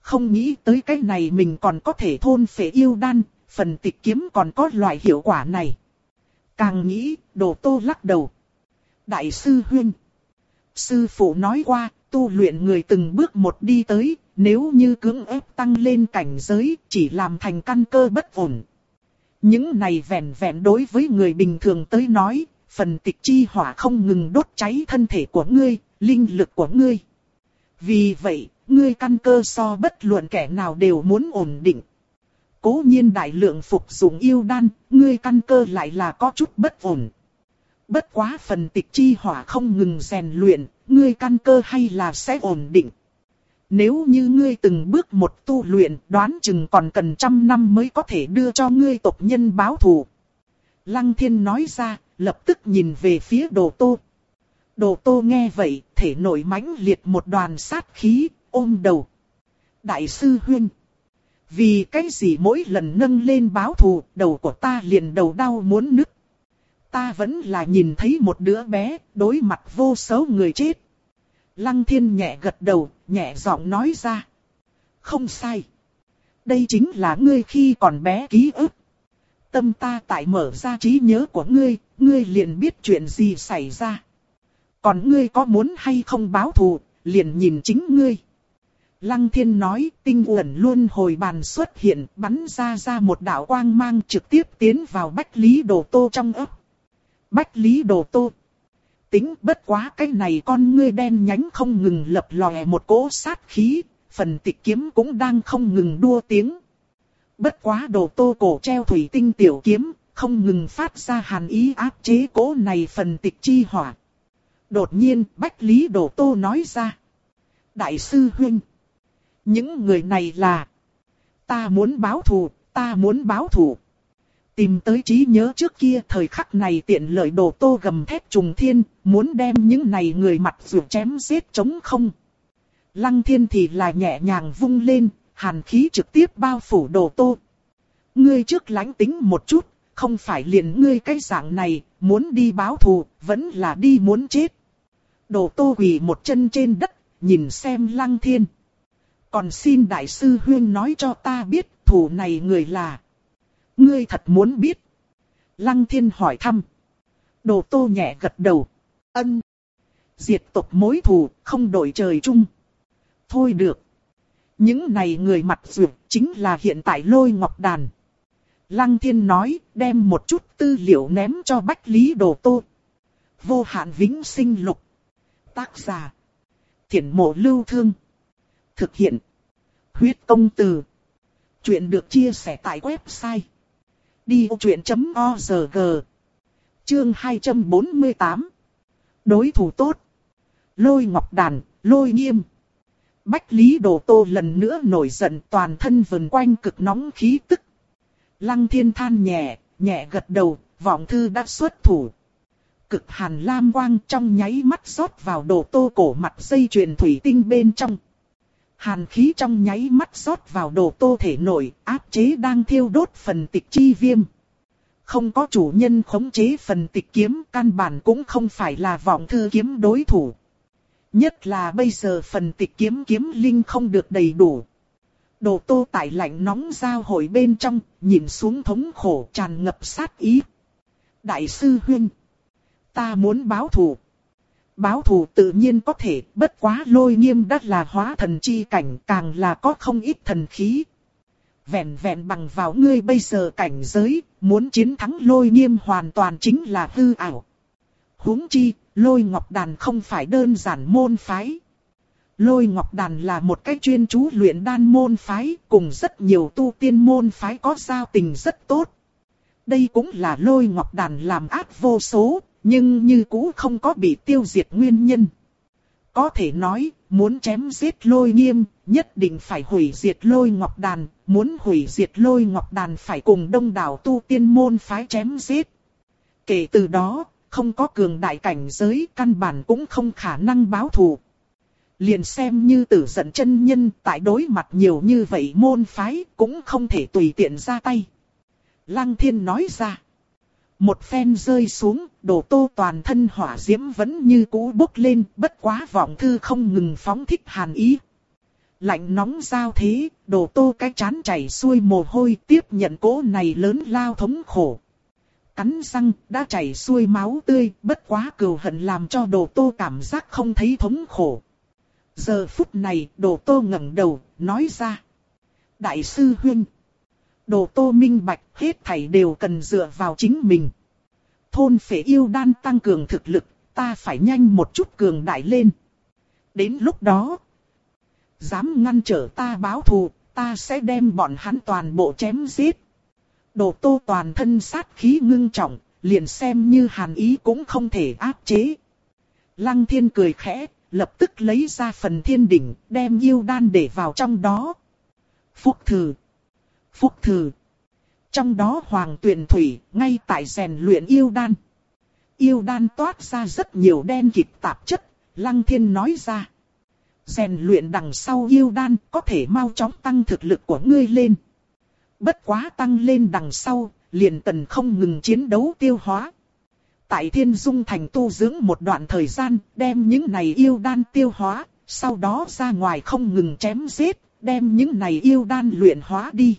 Không nghĩ tới cái này mình còn có thể thôn phệ yêu đan, phần tịch kiếm còn có loại hiệu quả này. Càng nghĩ, đồ tô lắc đầu. Đại sư Huyên. Sư phụ nói qua, tu luyện người từng bước một đi tới, nếu như cưỡng ép tăng lên cảnh giới, chỉ làm thành căn cơ bất ổn. Những này vẹn vẹn đối với người bình thường tới nói, phần tịch chi hỏa không ngừng đốt cháy thân thể của ngươi, linh lực của ngươi. Vì vậy, ngươi căn cơ so bất luận kẻ nào đều muốn ổn định. Cố nhiên đại lượng phục dụng yêu đan, ngươi căn cơ lại là có chút bất ổn. Bất quá phần tịch chi hỏa không ngừng rèn luyện, ngươi căn cơ hay là sẽ ổn định. Nếu như ngươi từng bước một tu luyện, đoán chừng còn cần trăm năm mới có thể đưa cho ngươi tộc nhân báo thù. Lăng thiên nói ra, lập tức nhìn về phía đồ tô. Đồ tô nghe vậy, thể nổi mãnh liệt một đoàn sát khí, ôm đầu. Đại sư huynh. Vì cái gì mỗi lần nâng lên báo thù, đầu của ta liền đầu đau muốn nứt. Ta vẫn là nhìn thấy một đứa bé, đối mặt vô số người chết. Lăng thiên nhẹ gật đầu, nhẹ giọng nói ra. Không sai. Đây chính là ngươi khi còn bé ký ức. Tâm ta tại mở ra trí nhớ của ngươi, ngươi liền biết chuyện gì xảy ra. Còn ngươi có muốn hay không báo thù, liền nhìn chính ngươi. Lăng thiên nói tinh uẩn luôn hồi bàn xuất hiện bắn ra ra một đạo quang mang trực tiếp tiến vào bách lý đồ tô trong ấp. Bách lý đồ tô. Tính bất quá cái này con ngươi đen nhánh không ngừng lập lòe một cỗ sát khí, phần tịch kiếm cũng đang không ngừng đua tiếng. Bất quá đồ tô cổ treo thủy tinh tiểu kiếm, không ngừng phát ra hàn ý áp chế cỗ này phần tịch chi hỏa. Đột nhiên, Bách Lý Đồ Tô nói ra. Đại sư huynh. Những người này là. Ta muốn báo thù, ta muốn báo thù. Tìm tới trí nhớ trước kia thời khắc này tiện lợi đồ tô gầm thép trùng thiên, muốn đem những này người mặt dù chém giết chống không. Lăng thiên thì là nhẹ nhàng vung lên, hàn khí trực tiếp bao phủ đồ tô. Ngươi trước lánh tính một chút, không phải liền ngươi cái dạng này, muốn đi báo thù, vẫn là đi muốn chết. Đồ tô quỳ một chân trên đất, nhìn xem lăng thiên. Còn xin đại sư huyên nói cho ta biết thủ này người là. Ngươi thật muốn biết. Lăng thiên hỏi thăm. Đồ tô nhẹ gật đầu. Ân. Diệt tộc mối thù, không đổi trời chung. Thôi được. Những này người mặt dược chính là hiện tại lôi ngọc đàn. Lăng thiên nói, đem một chút tư liệu ném cho Bách Lý Đồ Tô. Vô hạn vĩnh sinh lục. Tác giả. Thiển mộ lưu thương. Thực hiện. Huyết công từ. Chuyện được chia sẻ tại website. Đi vô chuyện.org Chương 248 Đối thủ tốt Lôi ngọc đàn, lôi nghiêm Bách Lý Đồ Tô lần nữa nổi giận toàn thân vần quanh cực nóng khí tức. Lăng thiên than nhẹ, nhẹ gật đầu, vọng thư đã xuất thủ. Cực hàn lam quang trong nháy mắt rót vào đồ tô cổ mặt dây chuyền thủy tinh bên trong. Hàn khí trong nháy mắt rót vào đồ tô thể nội, áp chế đang thiêu đốt phần tịch chi viêm. Không có chủ nhân khống chế phần tịch kiếm, căn bản cũng không phải là vọng thư kiếm đối thủ. Nhất là bây giờ phần tịch kiếm kiếm linh không được đầy đủ. Đồ tô tại lạnh nóng giao hội bên trong, nhìn xuống thống khổ tràn ngập sát ý. Đại sư huynh, ta muốn báo thù. Báo thù tự nhiên có thể, bất quá lôi nghiêm đắt là hóa thần chi cảnh, càng là có không ít thần khí. Vẹn vẹn bằng vào ngươi bây giờ cảnh giới, muốn chiến thắng lôi nghiêm hoàn toàn chính là hư ảo. huống chi, lôi ngọc đàn không phải đơn giản môn phái. Lôi Ngọc Đàn là một cái chuyên chú luyện đan môn phái, cùng rất nhiều tu tiên môn phái có giao tình rất tốt. Đây cũng là lôi Ngọc Đàn làm ác vô số, nhưng như cũ không có bị tiêu diệt nguyên nhân. Có thể nói, muốn chém giết lôi nghiêm, nhất định phải hủy diệt lôi Ngọc Đàn, muốn hủy diệt lôi Ngọc Đàn phải cùng đông đảo tu tiên môn phái chém giết. Kể từ đó, không có cường đại cảnh giới căn bản cũng không khả năng báo thù. Liền xem như tử giận chân nhân tại đối mặt nhiều như vậy môn phái cũng không thể tùy tiện ra tay. Lăng thiên nói ra. Một phen rơi xuống, đồ tô toàn thân hỏa diễm vẫn như cũ bốc lên, bất quá vọng thư không ngừng phóng thích hàn ý. Lạnh nóng giao thế, đồ tô cái chán chảy xuôi mồ hôi tiếp nhận cỗ này lớn lao thống khổ. Cắn răng, đã chảy xuôi máu tươi, bất quá cừu hận làm cho đồ tô cảm giác không thấy thống khổ. Giờ phút này, đồ tô ngẩng đầu, nói ra. Đại sư huynh. Đồ tô minh bạch, hết thảy đều cần dựa vào chính mình. Thôn phệ yêu đan tăng cường thực lực, ta phải nhanh một chút cường đại lên. Đến lúc đó, dám ngăn trở ta báo thù, ta sẽ đem bọn hắn toàn bộ chém giết. Đồ tô toàn thân sát khí ngưng trọng, liền xem như hàn ý cũng không thể áp chế. Lăng thiên cười khẽ, lập tức lấy ra phần thiên đỉnh, đem yêu đan để vào trong đó. Phúc thử. Phúc thử. Trong đó hoàng tuyển thủy, ngay tại rèn luyện yêu đan. Yêu đan toát ra rất nhiều đen kịch tạp chất, lăng thiên nói ra. Rèn luyện đằng sau yêu đan có thể mau chóng tăng thực lực của ngươi lên. Bất quá tăng lên đằng sau, liền tần không ngừng chiến đấu tiêu hóa. Tại Thiên Dung Thành tu dưỡng một đoạn thời gian, đem những này yêu đan tiêu hóa, sau đó ra ngoài không ngừng chém giết, đem những này yêu đan luyện hóa đi.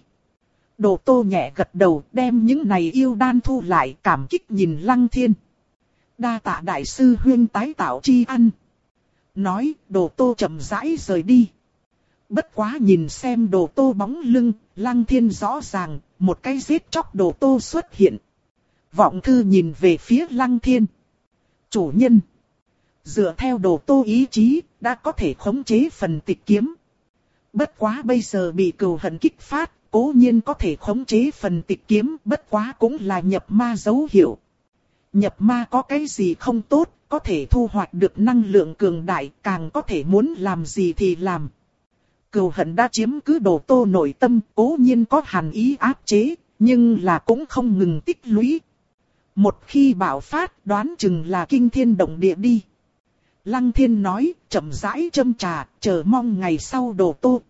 Đồ tô nhẹ gật đầu đem những này yêu đan thu lại cảm kích nhìn lăng thiên. Đa tạ đại sư huyên tái tạo chi ăn. Nói đồ tô chậm rãi rời đi. Bất quá nhìn xem đồ tô bóng lưng, lăng thiên rõ ràng, một cái giết chóc đồ tô xuất hiện. Vọng thư nhìn về phía lăng thiên. Chủ nhân. Dựa theo đồ tô ý chí, đã có thể khống chế phần tịch kiếm. Bất quá bây giờ bị cừu hận kích phát, cố nhiên có thể khống chế phần tịch kiếm, bất quá cũng là nhập ma dấu hiệu. Nhập ma có cái gì không tốt, có thể thu hoạch được năng lượng cường đại, càng có thể muốn làm gì thì làm. Cừu hận đã chiếm cứ đồ tô nội tâm, cố nhiên có hàn ý áp chế, nhưng là cũng không ngừng tích lũy. Một khi bạo phát đoán chừng là kinh thiên động địa đi. Lăng thiên nói, chậm rãi châm trà, chờ mong ngày sau đồ tô.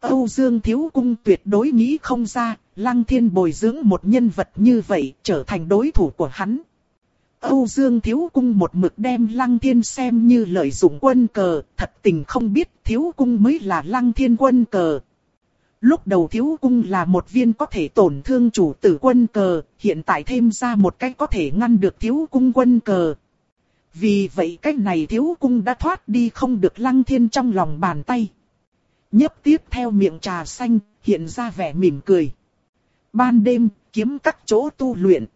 Âu Dương Thiếu Cung tuyệt đối nghĩ không ra, Lăng Thiên bồi dưỡng một nhân vật như vậy trở thành đối thủ của hắn. Âu Dương Thiếu Cung một mực đem Lăng Thiên xem như lợi dụng quân cờ, thật tình không biết Thiếu Cung mới là Lăng Thiên quân cờ. Lúc đầu Thiếu Cung là một viên có thể tổn thương chủ tử quân cờ, hiện tại thêm ra một cách có thể ngăn được Thiếu Cung quân cờ. Vì vậy cách này Thiếu Cung đã thoát đi không được Lăng Thiên trong lòng bàn tay. Nhấp tiếp theo miệng trà xanh, hiện ra vẻ mỉm cười. Ban đêm, kiếm các chỗ tu luyện.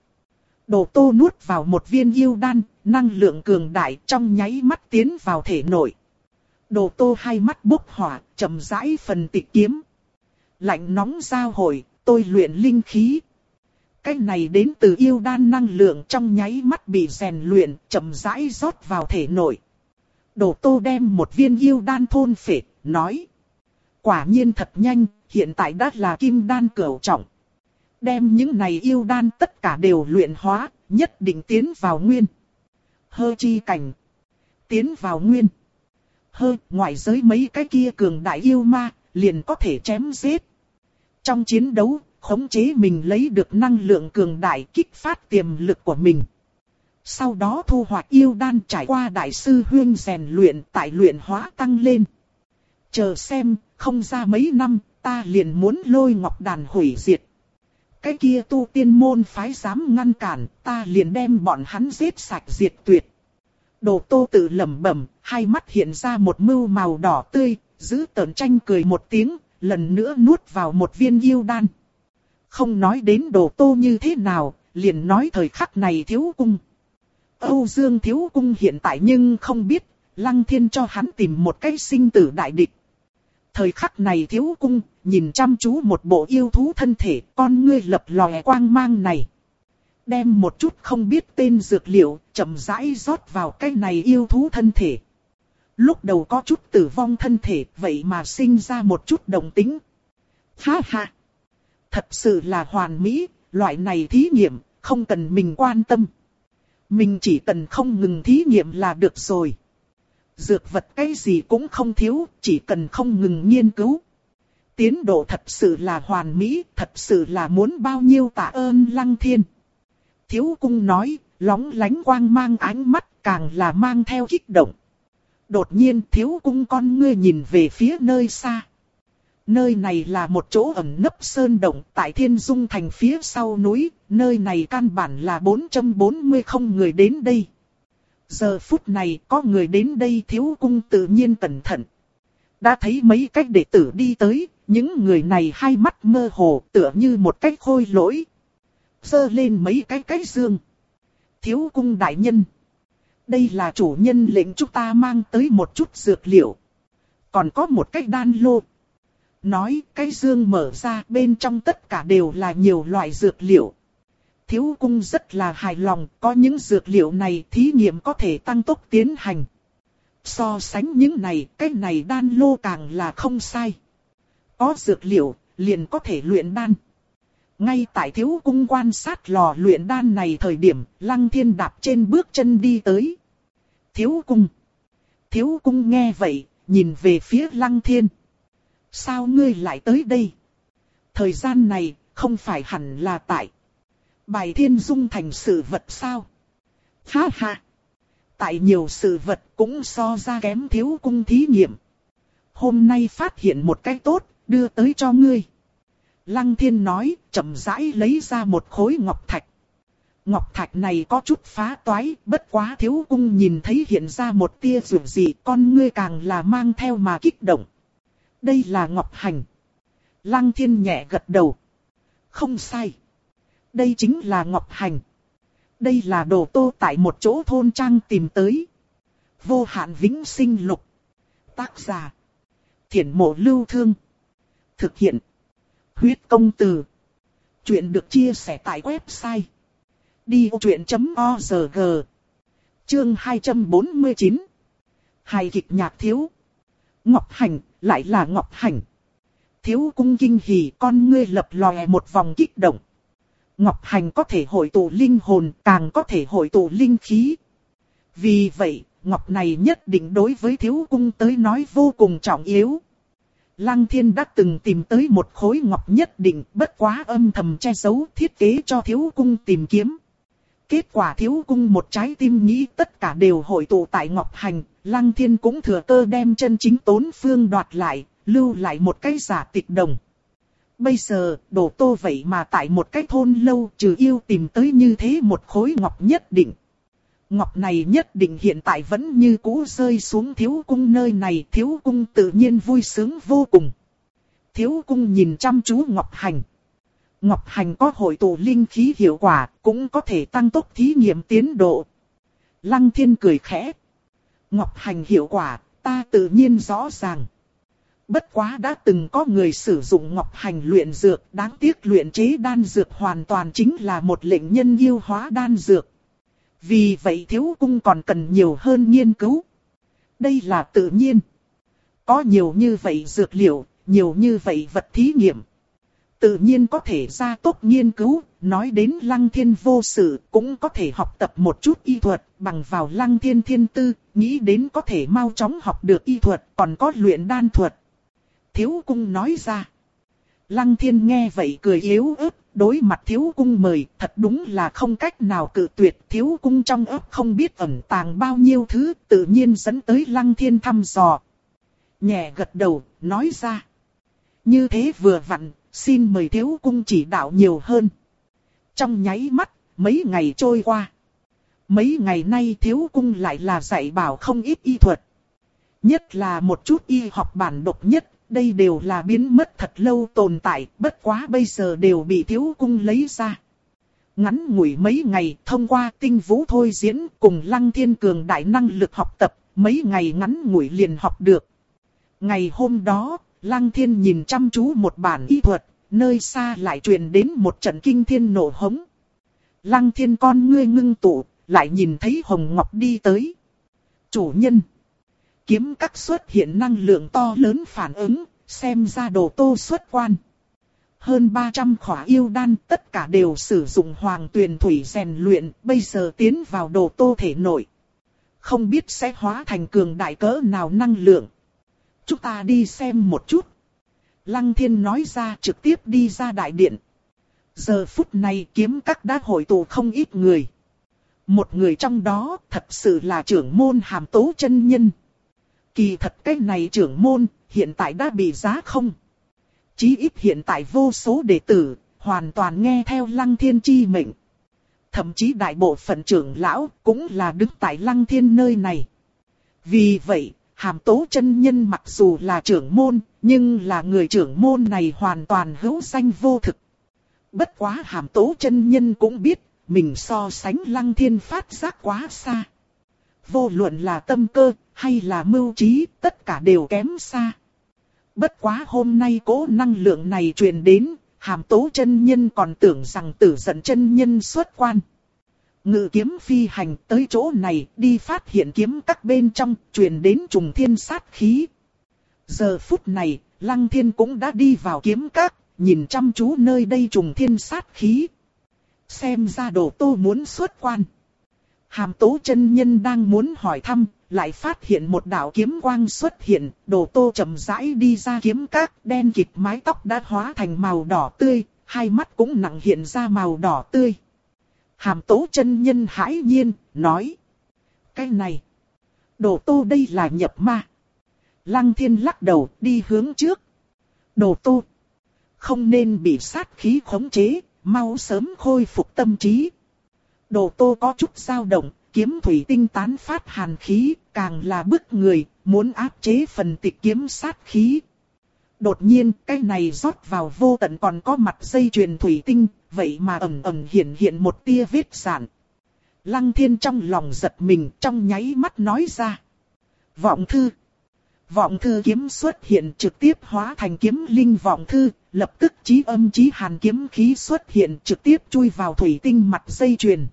Đồ tô nuốt vào một viên yêu đan, năng lượng cường đại trong nháy mắt tiến vào thể nội. Đồ tô hai mắt bốc hỏa, chậm rãi phần tịch kiếm. Lạnh nóng giao hồi, tôi luyện linh khí. Cái này đến từ yêu đan năng lượng trong nháy mắt bị rèn luyện, chậm rãi rót vào thể nội. Đồ tô đem một viên yêu đan thôn phệ, nói. Quả nhiên thật nhanh, hiện tại đã là kim đan cửu trọng. Đem những này yêu đan tất cả đều luyện hóa, nhất định tiến vào nguyên. Hơ chi cảnh. Tiến vào nguyên. Hơ, ngoại giới mấy cái kia cường đại yêu ma, liền có thể chém giết. Trong chiến đấu, khống chế mình lấy được năng lượng cường đại kích phát tiềm lực của mình. Sau đó thu hoạch yêu đan trải qua đại sư huyên rèn luyện tại luyện hóa tăng lên. Chờ xem, không ra mấy năm, ta liền muốn lôi ngọc đàn hủy diệt. Cái kia tu tiên môn phái dám ngăn cản, ta liền đem bọn hắn giết sạch diệt tuyệt. Đồ tô tự lẩm bẩm, hai mắt hiện ra một mưu màu đỏ tươi, giữ tợn tranh cười một tiếng, lần nữa nuốt vào một viên yêu đan. Không nói đến đồ tô như thế nào, liền nói thời khắc này thiếu cung. Âu Dương thiếu cung hiện tại nhưng không biết, lăng thiên cho hắn tìm một cái sinh tử đại địch. Thời khắc này thiếu cung, nhìn chăm chú một bộ yêu thú thân thể, con ngươi lập lòe quang mang này. Đem một chút không biết tên dược liệu, chậm rãi rót vào cái này yêu thú thân thể. Lúc đầu có chút tử vong thân thể, vậy mà sinh ra một chút đồng tính. Ha ha! Thật sự là hoàn mỹ, loại này thí nghiệm, không cần mình quan tâm. Mình chỉ cần không ngừng thí nghiệm là được rồi. Dược vật cái gì cũng không thiếu, chỉ cần không ngừng nghiên cứu. Tiến độ thật sự là hoàn mỹ, thật sự là muốn bao nhiêu tạ ơn lăng thiên. Thiếu cung nói, lóng lánh quang mang ánh mắt càng là mang theo kích động. Đột nhiên thiếu cung con ngươi nhìn về phía nơi xa. Nơi này là một chỗ ẩn nấp sơn động tại thiên dung thành phía sau núi, nơi này căn bản là 440 không người đến đây. Giờ phút này có người đến đây thiếu cung tự nhiên cẩn thận. Đã thấy mấy cách đệ tử đi tới, những người này hai mắt mơ hồ tựa như một cách khôi lỗi. Sơ lên mấy cái cái dương. Thiếu cung đại nhân. Đây là chủ nhân lệnh chúng ta mang tới một chút dược liệu. Còn có một cái đan lô. Nói cái dương mở ra bên trong tất cả đều là nhiều loại dược liệu thiếu cung rất là hài lòng, có những dược liệu này thí nghiệm có thể tăng tốc tiến hành. So sánh những này, cái này đan lô càng là không sai. Có dược liệu, liền có thể luyện đan. Ngay tại thiếu cung quan sát lò luyện đan này thời điểm, lăng thiên đạp trên bước chân đi tới. Thiếu cung. Thiếu cung nghe vậy, nhìn về phía lăng thiên. Sao ngươi lại tới đây? Thời gian này, không phải hẳn là tại. Bài thiên dung thành sự vật sao? Ha ha! Tại nhiều sự vật cũng so ra kém thiếu cung thí nghiệm. Hôm nay phát hiện một cái tốt, đưa tới cho ngươi. Lăng thiên nói, chậm rãi lấy ra một khối ngọc thạch. Ngọc thạch này có chút phá toái, bất quá thiếu cung nhìn thấy hiện ra một tia dù gì, con ngươi càng là mang theo mà kích động. Đây là ngọc hành. Lăng thiên nhẹ gật đầu. Không sai. Đây chính là Ngọc Hành. Đây là đồ tô tại một chỗ thôn trang tìm tới. Vô hạn vĩnh sinh lục. Tác giả. Thiển mộ lưu thương. Thực hiện. Huyết công từ. Chuyện được chia sẻ tại website. Đi vô chuyện.org Chương 249 Hài kịch nhạc thiếu Ngọc Hành, lại là Ngọc Hành. Thiếu cung kinh hỉ con ngươi lập lòe một vòng kích động. Ngọc Hành có thể hội tụ linh hồn, càng có thể hội tụ linh khí. Vì vậy, Ngọc này nhất định đối với thiếu cung tới nói vô cùng trọng yếu. Lăng thiên đã từng tìm tới một khối ngọc nhất định bất quá âm thầm che giấu thiết kế cho thiếu cung tìm kiếm. Kết quả thiếu cung một trái tim nghĩ tất cả đều hội tụ tại ngọc hành, lăng thiên cũng thừa cơ đem chân chính tốn phương đoạt lại, lưu lại một cái giả tịch đồng. Bây giờ, đồ tô vậy mà tại một cái thôn lâu trừ yêu tìm tới như thế một khối ngọc nhất định. Ngọc này nhất định hiện tại vẫn như cũ rơi xuống thiếu cung nơi này, thiếu cung tự nhiên vui sướng vô cùng. Thiếu cung nhìn chăm chú Ngọc Hành. Ngọc Hành có hội tụ linh khí hiệu quả, cũng có thể tăng tốc thí nghiệm tiến độ. Lăng thiên cười khẽ. Ngọc Hành hiệu quả, ta tự nhiên rõ ràng. Bất quá đã từng có người sử dụng Ngọc Hành luyện dược, đáng tiếc luyện chế đan dược hoàn toàn chính là một lệnh nhân yêu hóa đan dược. Vì vậy thiếu cung còn cần nhiều hơn nghiên cứu. Đây là tự nhiên. Có nhiều như vậy dược liệu, nhiều như vậy vật thí nghiệm. Tự nhiên có thể ra tốc nghiên cứu, nói đến lăng thiên vô sự, cũng có thể học tập một chút y thuật, bằng vào lăng thiên thiên tư, nghĩ đến có thể mau chóng học được y thuật, còn có luyện đan thuật. Thiếu cung nói ra. Lăng thiên nghe vậy cười yếu ớt, đối mặt thiếu cung mời, thật đúng là không cách nào cự tuyệt. Thiếu cung trong ấp không biết ẩn tàng bao nhiêu thứ, tự nhiên dẫn tới lăng thiên thăm dò. Nhẹ gật đầu, nói ra. Như thế vừa vặn, xin mời thiếu cung chỉ đạo nhiều hơn. Trong nháy mắt, mấy ngày trôi qua. Mấy ngày nay thiếu cung lại là dạy bảo không ít y thuật. Nhất là một chút y học bản độc nhất đây đều là biến mất thật lâu tồn tại, bất quá bây giờ đều bị thiếu cung lấy ra. Ngắn ngủi mấy ngày thông qua tinh vũ thôi diễn cùng lăng thiên cường đại năng lực học tập, mấy ngày ngắn ngủi liền học được. Ngày hôm đó, lăng thiên nhìn chăm chú một bản y thuật, nơi xa lại truyền đến một trận kinh thiên nổ hống. Lăng thiên con ngươi ngưng tụ, lại nhìn thấy Hồng Ngọc đi tới. Chủ nhân kiếm các xuất hiện năng lượng to lớn phản ứng, xem ra đồ tô xuất quan. Hơn 300 khỏa yêu đan tất cả đều sử dụng hoàng tuyền thủy rèn luyện, bây giờ tiến vào đồ tô thể nội. Không biết sẽ hóa thành cường đại cỡ nào năng lượng. Chúng ta đi xem một chút. Lăng thiên nói ra trực tiếp đi ra đại điện. Giờ phút này kiếm các đã hội tụ không ít người. Một người trong đó thật sự là trưởng môn hàm tố chân nhân. Kỳ thật cái này trưởng môn, hiện tại đã bị giá không. Chí ít hiện tại vô số đệ tử, hoàn toàn nghe theo lăng thiên chi mệnh. Thậm chí đại bộ phận trưởng lão cũng là đứng tại lăng thiên nơi này. Vì vậy, hàm tố chân nhân mặc dù là trưởng môn, nhưng là người trưởng môn này hoàn toàn hữu danh vô thực. Bất quá hàm tố chân nhân cũng biết, mình so sánh lăng thiên phát giác quá xa. Vô luận là tâm cơ, hay là mưu trí, tất cả đều kém xa. Bất quá hôm nay cố năng lượng này truyền đến, hàm tố chân nhân còn tưởng rằng tử dẫn chân nhân xuất quan. Ngự kiếm phi hành tới chỗ này đi phát hiện kiếm các bên trong truyền đến trùng thiên sát khí. Giờ phút này, lăng thiên cũng đã đi vào kiếm các, nhìn chăm chú nơi đây trùng thiên sát khí. Xem ra đồ tô muốn xuất quan. Hàm tố chân nhân đang muốn hỏi thăm, lại phát hiện một đạo kiếm quang xuất hiện, đồ tô chậm rãi đi ra kiếm các, đen kịt mái tóc đã hóa thành màu đỏ tươi, hai mắt cũng nặng hiện ra màu đỏ tươi. Hàm tố chân nhân hãi nhiên, nói. Cái này, đồ tô đây là nhập ma. Lăng thiên lắc đầu, đi hướng trước. Đồ tô, không nên bị sát khí khống chế, mau sớm khôi phục tâm trí. Đồ tô có chút dao động, kiếm thủy tinh tán phát hàn khí, càng là bức người, muốn áp chế phần tịch kiếm sát khí. Đột nhiên, cái này rót vào vô tận còn có mặt dây chuyền thủy tinh, vậy mà ẩm ẩm hiện hiện một tia vết sản. Lăng thiên trong lòng giật mình trong nháy mắt nói ra. Vọng thư. Vọng thư kiếm xuất hiện trực tiếp hóa thành kiếm linh vọng thư, lập tức trí âm trí hàn kiếm khí xuất hiện trực tiếp chui vào thủy tinh mặt dây chuyền.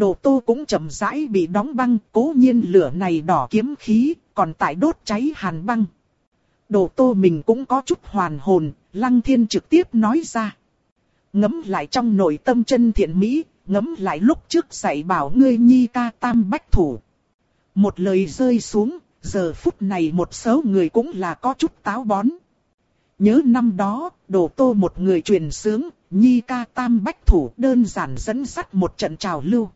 Đồ tô cũng chậm rãi bị đóng băng, cố nhiên lửa này đỏ kiếm khí, còn tại đốt cháy hàn băng. Đồ tô mình cũng có chút hoàn hồn, lăng thiên trực tiếp nói ra. Ngấm lại trong nội tâm chân thiện mỹ, ngấm lại lúc trước dạy bảo ngươi nhi ca tam bách thủ. Một lời rơi xuống, giờ phút này một số người cũng là có chút táo bón. Nhớ năm đó, đồ tô một người truyền sướng, nhi ca tam bách thủ đơn giản dẫn sắt một trận trào lưu.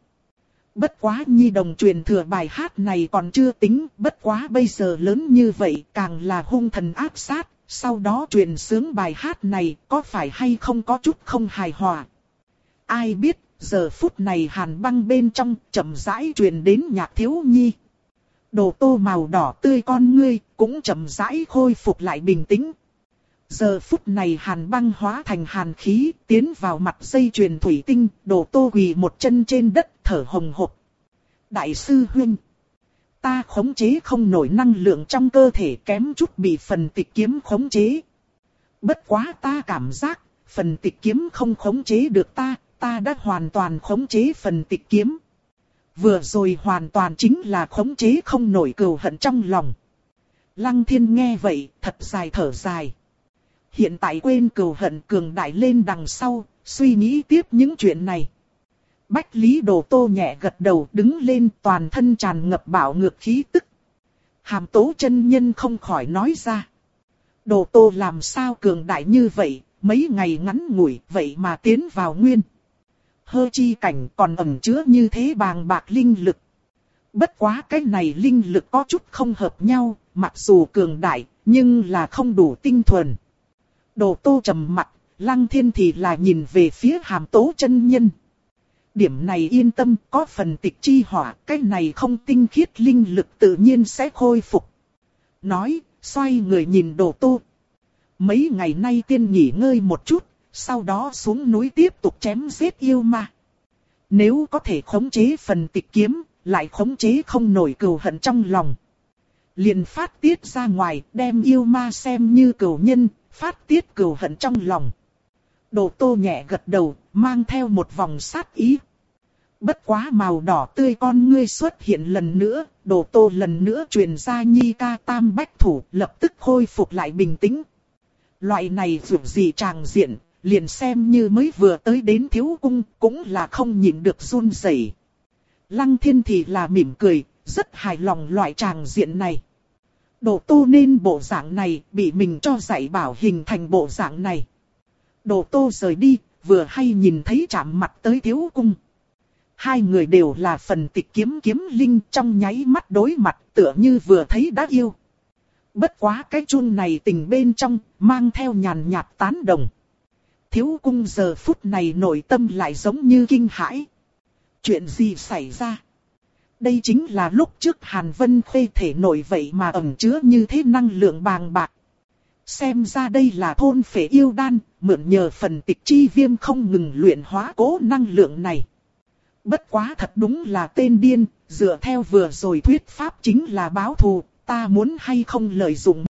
Bất quá nhi đồng truyền thừa bài hát này còn chưa tính, bất quá bây giờ lớn như vậy càng là hung thần áp sát, sau đó truyền sướng bài hát này có phải hay không có chút không hài hòa. Ai biết, giờ phút này hàn băng bên trong chậm rãi truyền đến nhạc thiếu nhi. Đồ tô màu đỏ tươi con ngươi cũng chậm rãi khôi phục lại bình tĩnh. Giờ phút này hàn băng hóa thành hàn khí tiến vào mặt dây chuyền thủy tinh, đổ tô quỳ một chân trên đất thở hồng hộc. Đại sư huynh, ta khống chế không nổi năng lượng trong cơ thể kém chút bị phần tịch kiếm khống chế. Bất quá ta cảm giác, phần tịch kiếm không khống chế được ta, ta đã hoàn toàn khống chế phần tịch kiếm. Vừa rồi hoàn toàn chính là khống chế không nổi cừu hận trong lòng. Lăng thiên nghe vậy, thật dài thở dài. Hiện tại quên cừu hận cường đại lên đằng sau, suy nghĩ tiếp những chuyện này. Bách Lý Đồ Tô nhẹ gật đầu đứng lên toàn thân tràn ngập bảo ngược khí tức. Hàm tố chân nhân không khỏi nói ra. Đồ Tô làm sao cường đại như vậy, mấy ngày ngắn ngủi vậy mà tiến vào nguyên. Hơ chi cảnh còn ẩn chứa như thế bàng bạc linh lực. Bất quá cái này linh lực có chút không hợp nhau, mặc dù cường đại, nhưng là không đủ tinh thuần. Đồ Tô trầm mặt, Lăng Thiên thì là nhìn về phía hàm tố chân nhân. Điểm này yên tâm, có phần tịch chi hỏa, cái này không tinh khiết linh lực tự nhiên sẽ khôi phục. Nói, xoay người nhìn đồ tô Mấy ngày nay tiên nghỉ ngơi một chút, sau đó xuống núi tiếp tục chém giết yêu ma. Nếu có thể khống chế phần tịch kiếm, lại khống chế không nổi cừu hận trong lòng. liền phát tiết ra ngoài, đem yêu ma xem như cừu nhân, phát tiết cừu hận trong lòng. Đồ tô nhẹ gật đầu, mang theo một vòng sát ý. Bất quá màu đỏ tươi con ngươi xuất hiện lần nữa, đồ tô lần nữa truyền ra nhi ca tam bách thủ, lập tức khôi phục lại bình tĩnh. Loại này dù gì tràng diện, liền xem như mới vừa tới đến thiếu cung, cũng là không nhịn được run rẩy. Lăng thiên thì là mỉm cười, rất hài lòng loại tràng diện này. Đồ tô nên bộ dạng này, bị mình cho dạy bảo hình thành bộ dạng này. Đồ tô rời đi, vừa hay nhìn thấy chạm mặt tới thiếu cung. Hai người đều là phần tịch kiếm kiếm linh trong nháy mắt đối mặt tựa như vừa thấy đã yêu. Bất quá cái chun này tình bên trong, mang theo nhàn nhạt tán đồng. Thiếu cung giờ phút này nội tâm lại giống như kinh hãi. Chuyện gì xảy ra? Đây chính là lúc trước Hàn Vân phê thể nổi vậy mà ẩn chứa như thế năng lượng bàng bạc. Xem ra đây là thôn phệ yêu đan, mượn nhờ phần tịch chi viêm không ngừng luyện hóa cố năng lượng này. Bất quá thật đúng là tên điên, dựa theo vừa rồi thuyết pháp chính là báo thù, ta muốn hay không lợi dụng